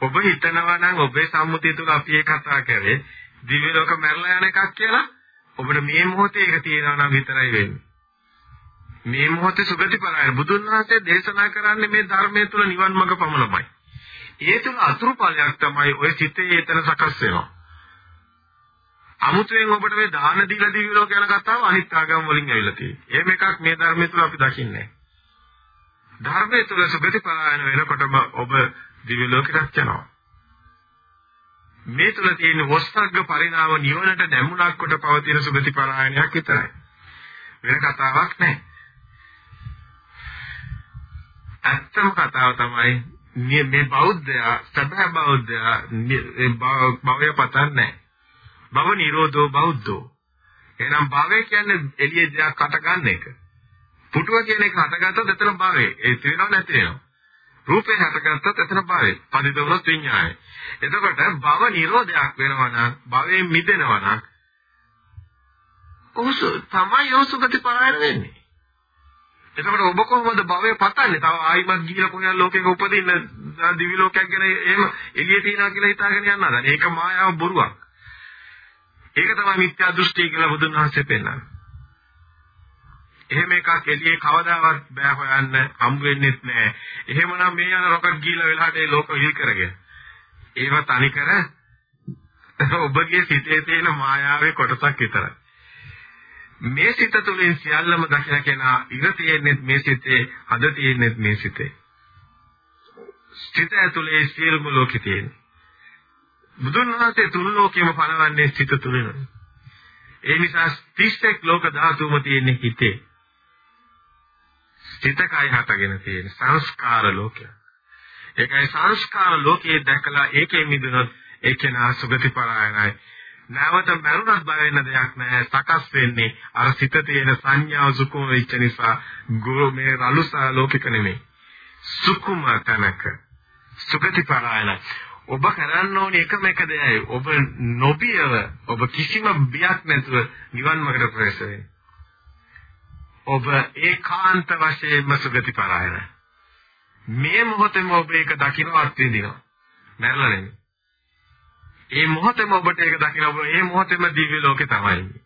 ඔබ හිතනවා නම් ඔබේ සම්මුතිය තුළ අපි ඒ කතා කරේ දිව්‍ය ලෝක මැරලා යන එකක් කියලා ඔබට මේ මොහොතේ ඒක තියෙනවා නම් විතරයි වෙන්නේ. මේ මොහොතේ සුගතිපරායන බුදුන් වහන්සේ දේශනා කරන්නේ මේ ධර්මයේ තුල නිවන් මඟ පමණමයි. ඒ තුල අතුරු ඵලයක් තමයි ඔය සිතේ එතන සකස් වෙනවා. අමුතුවෙන් ඔබට මේ දාන දීලා දිව්‍ය ලෝක යන කතාව අනිත් ආගම් වලින් ඇවිල්ලා තියෙන්නේ. එහෙම එකක් මේ ධර්මයේ තුල අපි දකින්නේ නැහැ. ධර්මයේ තුල සුගතිපරායන වෙනකොටම ඔබ දිව්‍ය ලෝකයට යනවා. මේ තුල තියෙන වස්තග්ග පරිණාම නිවනට නැමුණක් කොට පවතින සුගතිපරායනයක් විතරයි. වෙන කතාවක් නැහැ. ඇත්තම කතාව තමයි මේ බෞද්ධයා සබහ බෞද්ධයා භවය පතන්නේ භව නිරෝධෝ බෞද්ධෝ එහෙනම් භවය කියන්නේ එළිය දෙයක් අට ගන්න එක පුටුව කියන එක හටගත්තොත් එතන භවය. ඒ තියෙනව නැති වෙනවා. රූපේ හටගත්තොත් එතන භවය. පදිත වුණොත් විඥානය. එතකොට භව නිරෝධයක් වෙනවා නම් භවයෙන් මිදෙනවා නම් ඔහු තමයි යෝසුගති පරායන වෙන්නේ. එතකොට ඔබ කොහොමද භවය පතන්නේ? තව ආයිමත් ගිහිලා කොහේ ලෝකෙක උපදින්න දිවි ලෝකයක් ගැන එහෙම එළියේ තියනවා කියලා හිතාගෙන යනවා. ඒක මායාව බොරුවක්. ඒක තමයි මිත්‍යා දෘෂ්ටි කියලා බුදුන් වහන්සේ පෙන්නන්නේ. එහෙම එකක් එළියේ කවදාවත් බෑ හොයන්න හම්බ වෙන්නේ නැහැ. එහෙමනම් මේ යන රොකට් ගිහිලා වෙලාවට ඒ ලෝක හිල් කරගෙන. ඒව තනිකර ඔබගේ සිතේ තියෙන මායාවේ කොටසක් විතරයි. මේ සිත තුළින් සියල්ලම දකින කෙනා ඉර තියෙන්නේ මේ සිතේ, හද තියෙන්නේ මේ සිතේ. සිත ඇතුලේ සියලුම ලෝකෙ තියෙන්නේ. බුදුන් වහන්සේ තුන් ලෝකෙම පනවන්නේ සිත තුළින්. ඒ නිසා 31 ලෝක ධාතුම තියෙන්නේ හිතේ. සිතකයි හටගෙන තියෙන සංස්කාර ලෝකය. ඒකයි සංස්කාර ලෝකයේ දැකලා ඒකෙන් මිදුනොත් ඒක නා සුගති පරායනයි. නැවත මරුණත් බය වෙන දෙයක් නැහැ. සකස් වෙන්නේ අර සිත තියෙන සංඥාව සුකුම වෙච්ච නිසා ගුරු මේ රළුසා ලෝකික නෙමෙයි. සුකුම තනක සුගති පරායනයි. ඔබ කරන්න ඕනේ එකම එක දෙයයි. ඔබ නොබියව ඔබ කිසිම බියක් නැතුව නිවන් මාර්ගට ප්‍රවේශ වෙන්න. ඔබ ඒකාන්ත වශයෙන්ම සුගති පරායන. මේ මොහොතේම ඔබ ඒක දකින්නවත් විඳිනවා. මැරලා නෙමෙයි. ඒ මොහොතේම ඔබට ඒක දකින්න ඔබ ඒ මොහොතේම දිව්‍ය ලෝකේ තමයි ඉන්නේ.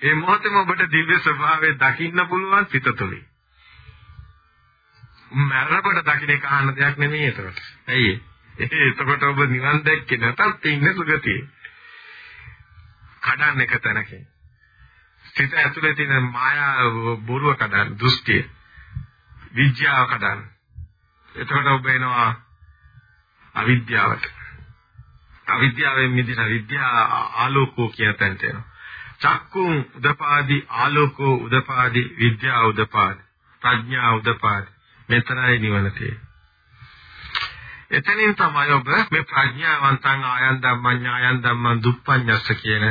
ඒ මොහොතේම ඔබට දිව්‍ය ස්වභාවය දකින්න පුළුවන් සිත තුළින්. මරණකොට දකින්න එක අහන්න දෙයක් නෙමෙයි ඒකට. ඇයි ඒ? එතකොට ඔබ නිවන් දැක්කේ නැතත් ඉන්නේ සුගතියේ. කඩන්න එක තැනකින්. සිත ඇතුලේ තියෙන මායා බොරුව කඩන්න, දෘෂ්ටිය, විද්‍යාව කඩන්න. එතකොට ඔබ එනවා අවිද්‍යාවට. අවිද්‍යාවෙන් මිදින විද්‍යා ආලෝකෝ කියන තැනට එනවා. චක්කුං උදපාදි ආලෝකෝ උදපාදි විද්‍යා උදපාදි ප්‍රඥා උදපාදි මෙතනයි නිවන තියෙන්නේ. එතනින් තමයි ඔබ මේ ප්‍රඥාවන්තං ආයන් ධම්මං ඥායන් ධම්මං දුප්පඤ්ඤස්ස කියන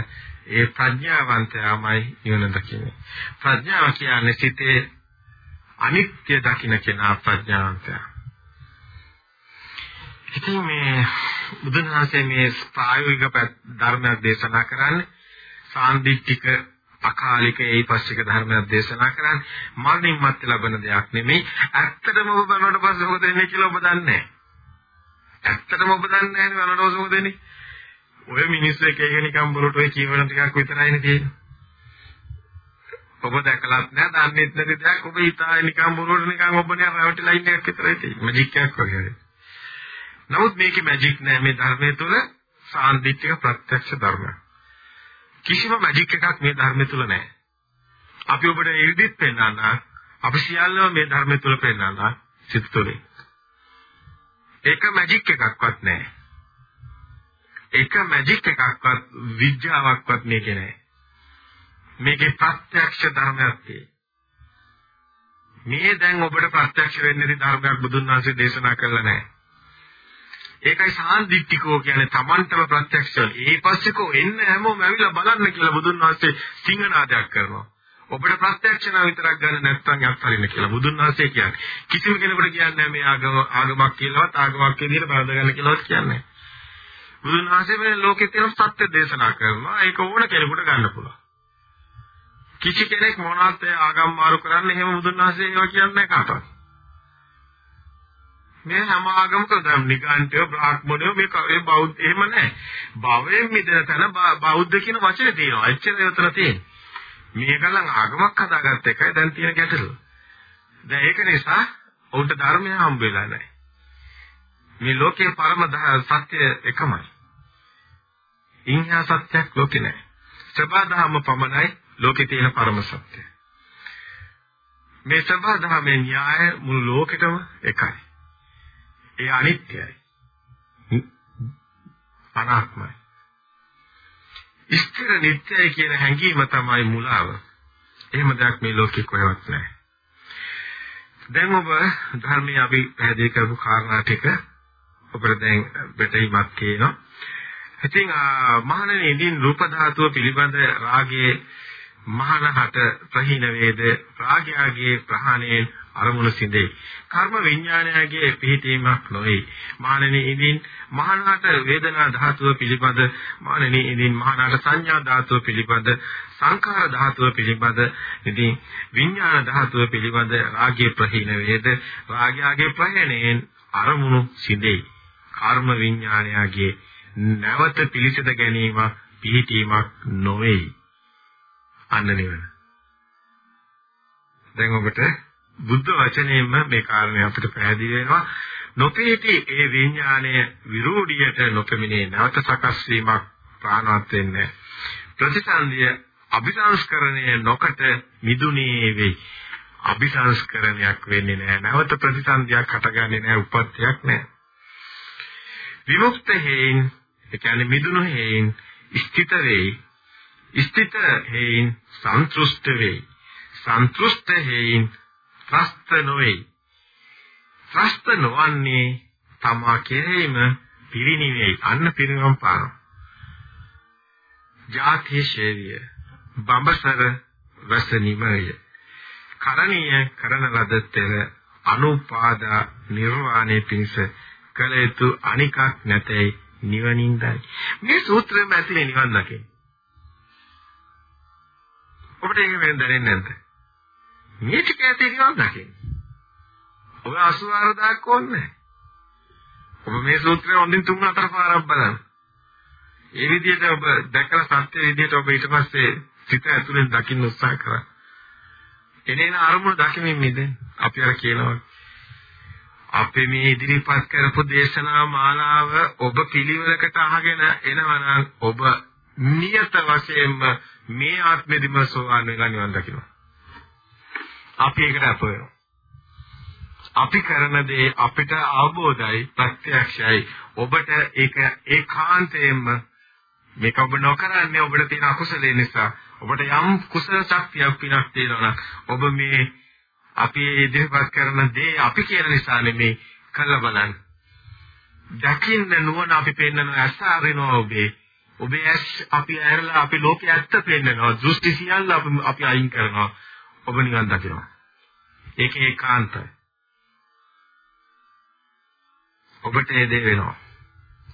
ඒ ප්‍රඥාවන්තයාමයි නිවන දකින්නේ. ප්‍රඥාව කියන්නේ සිතේ අනිත්‍ය දකින්න කෙනා ප්‍රඥාවන්තයා. ඉතින් මේ බුදුන් වහන්සේ මේ ප්‍රායෝගික ධර්මයක් දේශනා කරන්නේ සාන්දිටික අකාලික ඒපස්සික ධර්මයක් දේශනා කරන්නේ මරණින් මත් ලැබෙන දෙයක් නෙමෙයි. ඇත්තටම ඔබ බලනකොට පස්සේ මොකද වෙන්නේ කියලා ඔබ දන්නේ නැහැ. ඇත්තටම ඔබ දන්නේ නැහැ නේද බලනකොට මොකද වෙන්නේ? ඔය මිනිස්සු එක එක නිකන් බොරුට ඔය කියවන ටිකක් විතරයිනේ තියෙන්නේ. ඔබ දැකලත් නෑ දන්නේත් නැති දෙයක් ඔබ හිතාගෙන නිකන් බොරුවට නිකන් ඔබ නිකන් රැවටිලා ඉන්න එකක් විතරයි තියෙන්නේ. මැජික් එකක් වගේ. නමුත් මේකේ මැජික් නෑ මේ ධර්මයේ තුල සාන්දිටික ප්‍රත්‍යක්ෂ ධර්මයක්. කිසිම මැජික් එකක් මේ ධර්මයේ තුල නෑ. අපි ඔබට ඉරිදිත් පෙන්වන්න අපි සියල්ලම මේ ධර්මයේ තුල පෙන්වන්න සිත තුළේ. ඒක මැජික් එකක්වත් නෑ. එක මැජික් එකක්වත් විද්‍යාවක්වත් මේකේ නෑ. මේකේ ප්‍රත්‍යක්ෂ ධර්මයක් තියෙනවා. මේ දැන් ඔබට ප්‍රත්‍යක්ෂ වෙන්නේ ධර්මයක් බුදුන් වහන්සේ දේශනා කළා නෑ. ඒකයි සාන්දිටිකෝ කියන්නේ Tamanටම ප්‍රත්‍යක්ෂ. ඒ පස්සේකෝ එන්න හැමෝම ඇවිල්ලා බලන්න කියලා බුදුන් වහන්සේ සිංහනාදයක් කරනවා. ඔබට ප්‍රත්‍යක්ෂ නම් විතරක් ගන්න නැත්නම් යත්හරින්න කියලා බුදුන් වහන්සේ කියන්නේ. කිසිම කෙනෙකුට කියන්නේ මේ ආගම ආගමක් කියලාවත් ආගමක් විදිහට බඳ ගන්න කියලාවත් කියන්නේ. බුදුන් වහන්සේ මේ ලෝකේ තියෙන සත්‍ය දේශනා කරනවා. ඒක ඕන කෙනෙකුට ගන්න පුළුවන්. කිසි කෙනෙක් මොනවත් ආගම් මාරු කරන්න එහෙම බුදුන් වහන්සේ ඒවා කියන්නේ කාටවත්. මේ හැම ආගමකම දැන් නිකාන්තය බ්‍රාහ්මණයෝ මේ ඒ බෞද්ධ එහෙම නැහැ. භවයෙන් මිදෙන තැන බෞද්ධ කියන වචනේ තියෙනවා. එච්චර උතන තියෙන්නේ. මේකලන් ආගමක් හදාගත්ත එකයි දැන් තියෙන ගැටලුව. දැන් ඒක නිසා උන්ට ධර්මය හම්බ වෙලා නැහැ. මේ ලෝකේ පරම සත්‍ය එකමයි. ඉන්හා සත්‍යක් ලෝකේ නැහැ. සබදාම පමණයි ලෝකේ තියෙන පරම සත්‍ය. මේ සබදාමේ න්‍යාය මුළු ලෝකෙටම එකයි. ඒ අනිත්‍යයි. අනාත්මයි. ස්ථිර නිට්ටයයි කියන හැඟීම තමයි මුලාව. එහෙම දෙයක් මේ ලෝකෙ කොහෙවත් නැහැ. දැන් ඔබ ධර්මයේ අපි පැහැදිලි කරපු කාරණා ටික ඔබට දැන් බෙටීමක් තියෙනවා. ඉතින් මහණෙනි ඉදින් රූප ධාතුව පිළිබඳ රාගයේ මහානහට ප්‍රහීන වේද රාගයාගේ ප්‍රහාණයෙන් අරමුණු සිඳේ. කර්ම විඥානයගේ පිහිටීමක් නොවේ. මානනී ඉදින් මහානහට වේදනා ධාතුව පිළිබඳ මානනී ඉදින් මහානහට සංඥා ධාතුව පිළිබඳ සංඛාර ධාතුව පිළිබඳ ඉදින් විඥාන ධාතුව පිළිබඳ රාගයේ ප්‍රහීන වේද රාගයාගේ ප්‍රහීණයෙන් අරමුණු සිඳේ. කර්ම විඥානයගේ නැවත පිළිසඳ ගැනීමක් පිහිටීමක් නොවේ. අන්න නිවන. දැන් ඔබට බුද්ධ වචනයෙන්ම මේ කාරණේ අපිට පැහැදිලි වෙනවා. නොපීටි ඒ විඥාණය විරෝධියට නොපෙමිනේ නැවත සකස් වීමක් ප්‍රාණවත් වෙන්නේ. ප්‍රතිසන්දිය අபிසංස්කරණය නොකට මිදුනේ වෙයි. අபிසංස්කරණයක් වෙන්නේ නැහැ. නැවත ප්‍රතිසන්දියක් හටගන්නේ නැහැ. උපත්යක් නැහැ. විමුක්ත හේයින් ඒ කියන්නේ මිදුණු හේයින් ස්ථිත වෙයි. ස්ථිත හේයින් සන්තුෂ්ට වෙයි. සන්තුෂ්ට හේයින් ත්‍රස්ත නොවේ. ත්‍රස්ත නොවන්නේ තමා කෙරෙහිම පිරිණිවෙයි. අන්න පිරිනවම් පාන. ජාති ශේරිය බඹසර රසනිමය. කරණීය කරන ලද තෙර අනුපාදා නිර්වාණය පිණිස කළ යුතු අනිකක් නැතයි නිවනින්දයි. මේ සූත්‍රයෙන් ඇතුලේ නිවන් දකින්න. ඔබට ඒක වෙන දැනෙන්නේ නැද්ද? මේ ටික ඇති නිවන් දකින්න. ඔබ 84000ක් ඕනේ ඔබ මේ සූත්‍රය හොඳින් තුන් හතර පාරක් බලන්න. ඒ විදිහට ඔබ දැකලා සත්‍ය විදිහට ඔබ ඊට පස්සේ සිත ඇතුලෙන් දකින්න උත්සාහ කරා. එනේන අරමුණු දකිමින් මිදෙන්න. අපි අර කියනවා අපි මේ ඉදිරිපත් කරපු දේශනා මාලාව ඔබ පිළිවෙලකට අහගෙන එනවනම් ඔබ නියත වශයෙන්ම මේ ආත්මෙදිම සෝවාන් වෙලා නිවන් දකිනවා. අපි ඒකට අප වෙනවා. අපි කරන දේ අපිට අවබෝධයි ප්‍රත්‍යක්ෂයි. ඔබට ඒක ඒකාන්තයෙන්ම මේක ඔබ නොකරන්නේ ඔබට තියෙන අකුසලේ නිසා. ඔබට යම් කුසල ශක්තියක් පිනක් තියෙනවා ඔබ මේ අපි ඉදිරිපත් කරන දේ අපි කියන නිසා නෙමේ කළ බලන්න. දකින්න නුවණ අපි පෙන්නන ඇස අරිනවා ඔබේ. ඔබේ ඇස් අපි ඇරලා අපි ලෝකයේ ඇත්ත පෙන්නනවා. දෘෂ්ටි සියල්ල අපි අපි අයින් කරනවා. ඔබ නිවන් දකිනවා. ඒක ඒකාන්තයි. ඔබට ඒ දේ වෙනවා.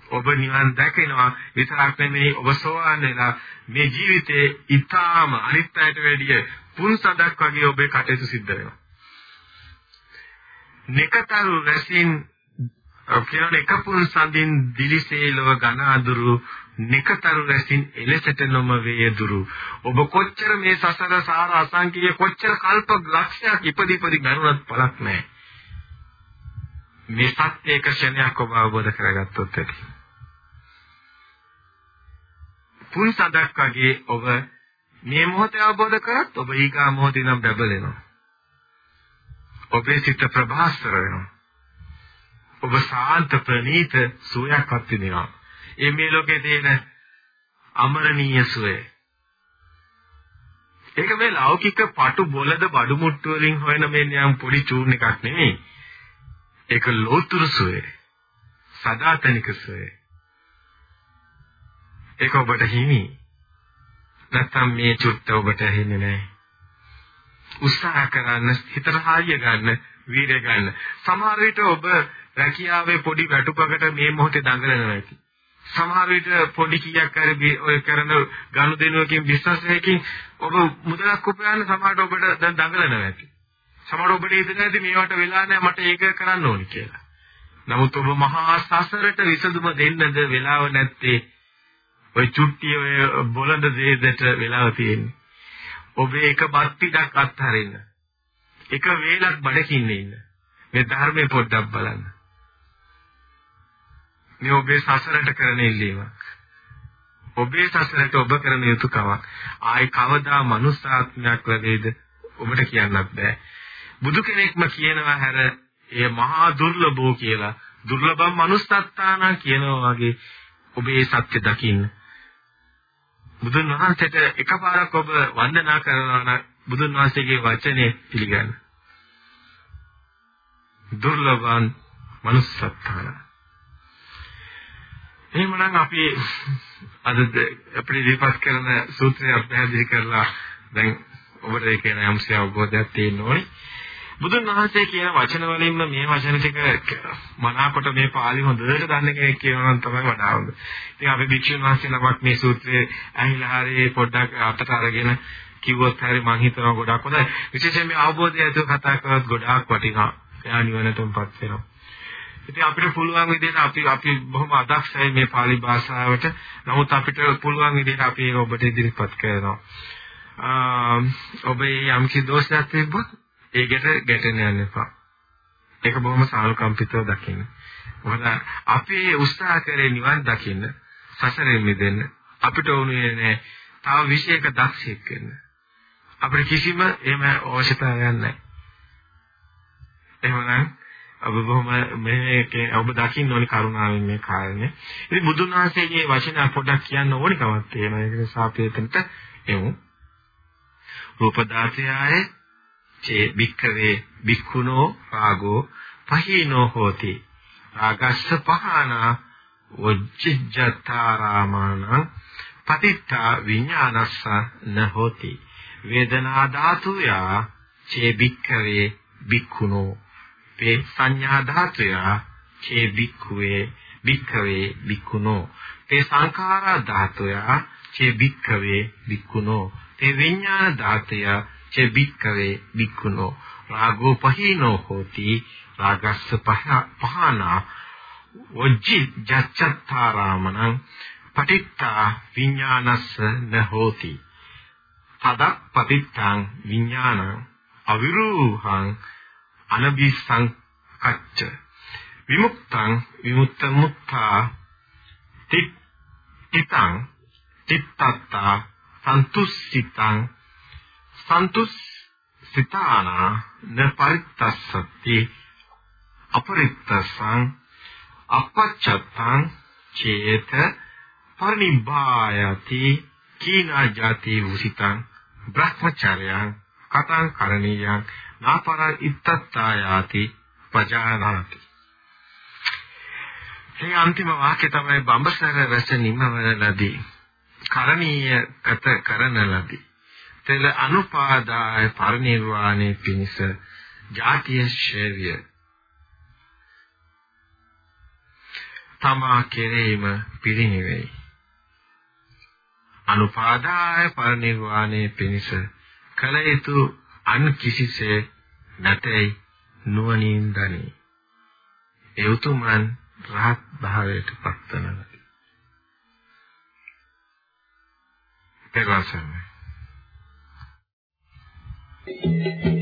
ඔබ නිවන් දැකෙනවා විතරක් නෙමෙයි ඔබ සෝවාන් වෙලා මේ ජීවිතේ ඊටාම අනිත් අයට වැඩිය පුන් සදක් වගේ ඔබේ කටයුතු සිද්ධ වෙනවා. නිකතරු රැසින් කියන එක පුන් සඳින් දිලිසේලව ඝන අඳුරු නිකතරු රැසින් එලෙසට නොම වේදුරු ඔබ කොච්චර මේ සසර සාර අසංකීය කොච්චර කල්ප ලක්ෂයක් ඉපදිපදි ගණනවත් පළක් නැහැ මේ සත්‍ය එක ක්ෂණයක් ඔබ අවබෝධ කරගත්තොත් ඇති පුන් සඳක් වගේ ඔබ මේ මොහොතේ අවබෝධ කරත් ඔබ ඊගා මොහොතේ නම් බබලෙනවා ඔබේ සිත ප්‍රභාස්වර වෙනවා. ඔබ සාන්ත ප්‍රණීත සුවයක් අත්විඳිනවා. ඒ මේ ලෝකේ තියෙන අමරණීය සුවය. ඒක මේ ලෞකික පටු බොලද බඩු මුට්ටු වලින් හොයන මේ නියම් පොඩි චූන් එකක් නෙමෙයි. ඒක ලෝතුරු සුවය. සදාතනික සුවය. ඒක ඔබට හිමි. නැත්තම් මේ චුට්ට ඔබට ඇහෙන්නේ නැහැ. උත්සාහ කරන්න හිතට හාරිය ගන්න වීර්ය ගන්න සමහර විට ඔබ රැකියාවේ පොඩි වැටුපකට මේ මොහොතේ දඟලනවා ඇති සමහර විට පොඩි කීයක් හරි ඔය කරන ගනුදෙනුවකින් බිස්නස් එකකින් ඔබ මුදලක් උපයන්න සමහරට ඔබට දැන් දඟලනවා ඇති සමහර ඔබට හිතෙන්නේ නැති මේවට වෙලා නැහැ මට ඒක කරන්න ඕනි කියලා නමුත් ඔබ මහා සසරට විසඳුම දෙන්නද වෙලාව නැත්තේ ඔය චුට්ටිය ඔය බොළඳ දෙයකට වෙලාව තියෙන්නේ ඔබේ එක බත් පිටක් අත්හරින්න. එක වේලක් බඩකින් ඉන්න. මේ ධර්මයේ පොඩ්ඩක් බලන්න. මේ ඔබේ සසරට කරන ඉල්ලීමක්. ඔබේ සසරට ඔබ කරන යුතුයකමක්. ආයි කවදා මනුස්සාත්මයක් ලැබෙයිද ඔබට කියන්නත් බෑ. බුදු කෙනෙක්ම කියනවා හැර ඒ මහා දුර්ලභෝ කියලා. දුර්ලභම් මනුස්සත්තානා කියනවා වගේ ඔබේ සත්‍ය දකින්න. බුදුන් වහන්සේට එකපාරක් ඔබ වන්දනා කරනවා නම් බුදුන් වහන්සේගේ වචනේ පිළිගන්න. දුර්ලභන් manussත්තන. එහෙමනම් අපි අද අපිට ඉදිරිපත් කරන සූත්‍රය පැහැදිලි කරලා දැන් ඔබට ඒක යම්සි අවබෝධයක් තියෙන්න ඕනේ. බුදුන් වහන්සේ කියන වචන වලින්ම මේ වචන ටික මනාකොට මේ පාළි හොඳට දන්න කෙනෙක් කියනවා නම් තමයි වඩා හොඳ. ඉතින් අපි භික්ෂුන් වහන්සේ නමක් මේ සූත්‍රයේ ඇහිලා හරිය පොඩ්ඩක් අතට අරගෙන කිව්වොත් හරිය මං හිතනවා ගොඩක් හොඳයි. විශේෂයෙන් මේ අවබෝධය ඇතුව කතා කරවත් ගොඩාක් වටිනවා. එයා නිවනටමපත් වෙනවා. ඉතින් අපිට පුළුවන් විදිහට අපි අපි බොහොම අදක්ෂයි මේ pāli භාෂාවට. නමුත් අපිට පුළුවන් විදිහට අපි ඒක ඔබට ඉදිරිපත් කරනවා. ඔබ යම් කිසි දෝෂයක් තිබ්බොත් ඒකට ගැටෙන්න යන්න එපා. ඒක බොහොම සානුකම්පිතව දකින්න. මොකද අපි උත්සාහ කරේ නිවන් දකින්න, සසරෙන් මිදෙන්න. අපිට ඕනේ නෑ තව විශේෂක දක්ෂයෙක් වෙන්න. අපිට කිසිම එහෙම අවශ්‍යතාවයක් නැහැ. එහෙමනම් ඔබ බොහොම මේකේ ඔබ දකින්න ඕනි කරුණාවෙන් මේ කාරණේ. ඉතින් බුදුන් වහන්සේගේ වචන පොඩක් කියන්න ඕනි කමක් තියෙනවා. ඒක නිසා අපි එතනට එමු. රූප 16 චේ භික්ඛවේ භික්ඛුනෝ රාගෝ පහීනෝ හෝති රාගස්ස පහනා වජ්ජත්තාරාමාන පතිත්තා විඥානස්ස න හෝති වේදනා ධාතුයා චේ භික්ඛවේ භික්ඛුනෝ පේ සංඥා ධාතුයා චේ භික්ඛවේ භික්ඛවේ භික්ඛුනෝ. තේ සංඛාරා ධාතුයා චේ භික්ඛවේ භික්ඛුනෝ. තේ විඥාන ධාතුයා ච බික්කවේ බික්කුණෝ රාගෝ පහීනෝ හෝති. රාගස්ස පහනා. ඔජ්ජි ජච්චත්තාරාමණං පටිත්තා විඥානස්ස නහෝති තදක් පටිත්තං විඥානං අවිරූහං අනබිසං කච්ච. විමුක්තං විමුක්ත මුත්තා තිත්තං තිත්තත්තා සන්තුස්සිතං සන්තුස්සිතානා න පරිත්තස්සති අපරිත්තසං අපච්චත්තං චේත පරිනිබ්බායති කීනා ජාති උසිතං බ්‍රහ්මචර්යං කතං කරණීයං නාපර ඉත්තත්තායාති පජානාති. මේ අන්තිම වාක්‍ය තමයි බඹසර රස නිමවන ලදී. කරණීය කත කරන ලදී. තෙල අනුපාදාය පරිනිර්වාණය පිණිස ජාතිය ශේවිය තමා කෙරෙහිම පිරිනිවෙයි. අනුපාදාය පරිනිර්වාණය පිණිස කල යුතු අන් කිසිසේ නැතයි නුවණින් දනි. ඒ උතුමන් රහත් භාවයට පත්වනවා. පෙරවසන්නේ. Thank you.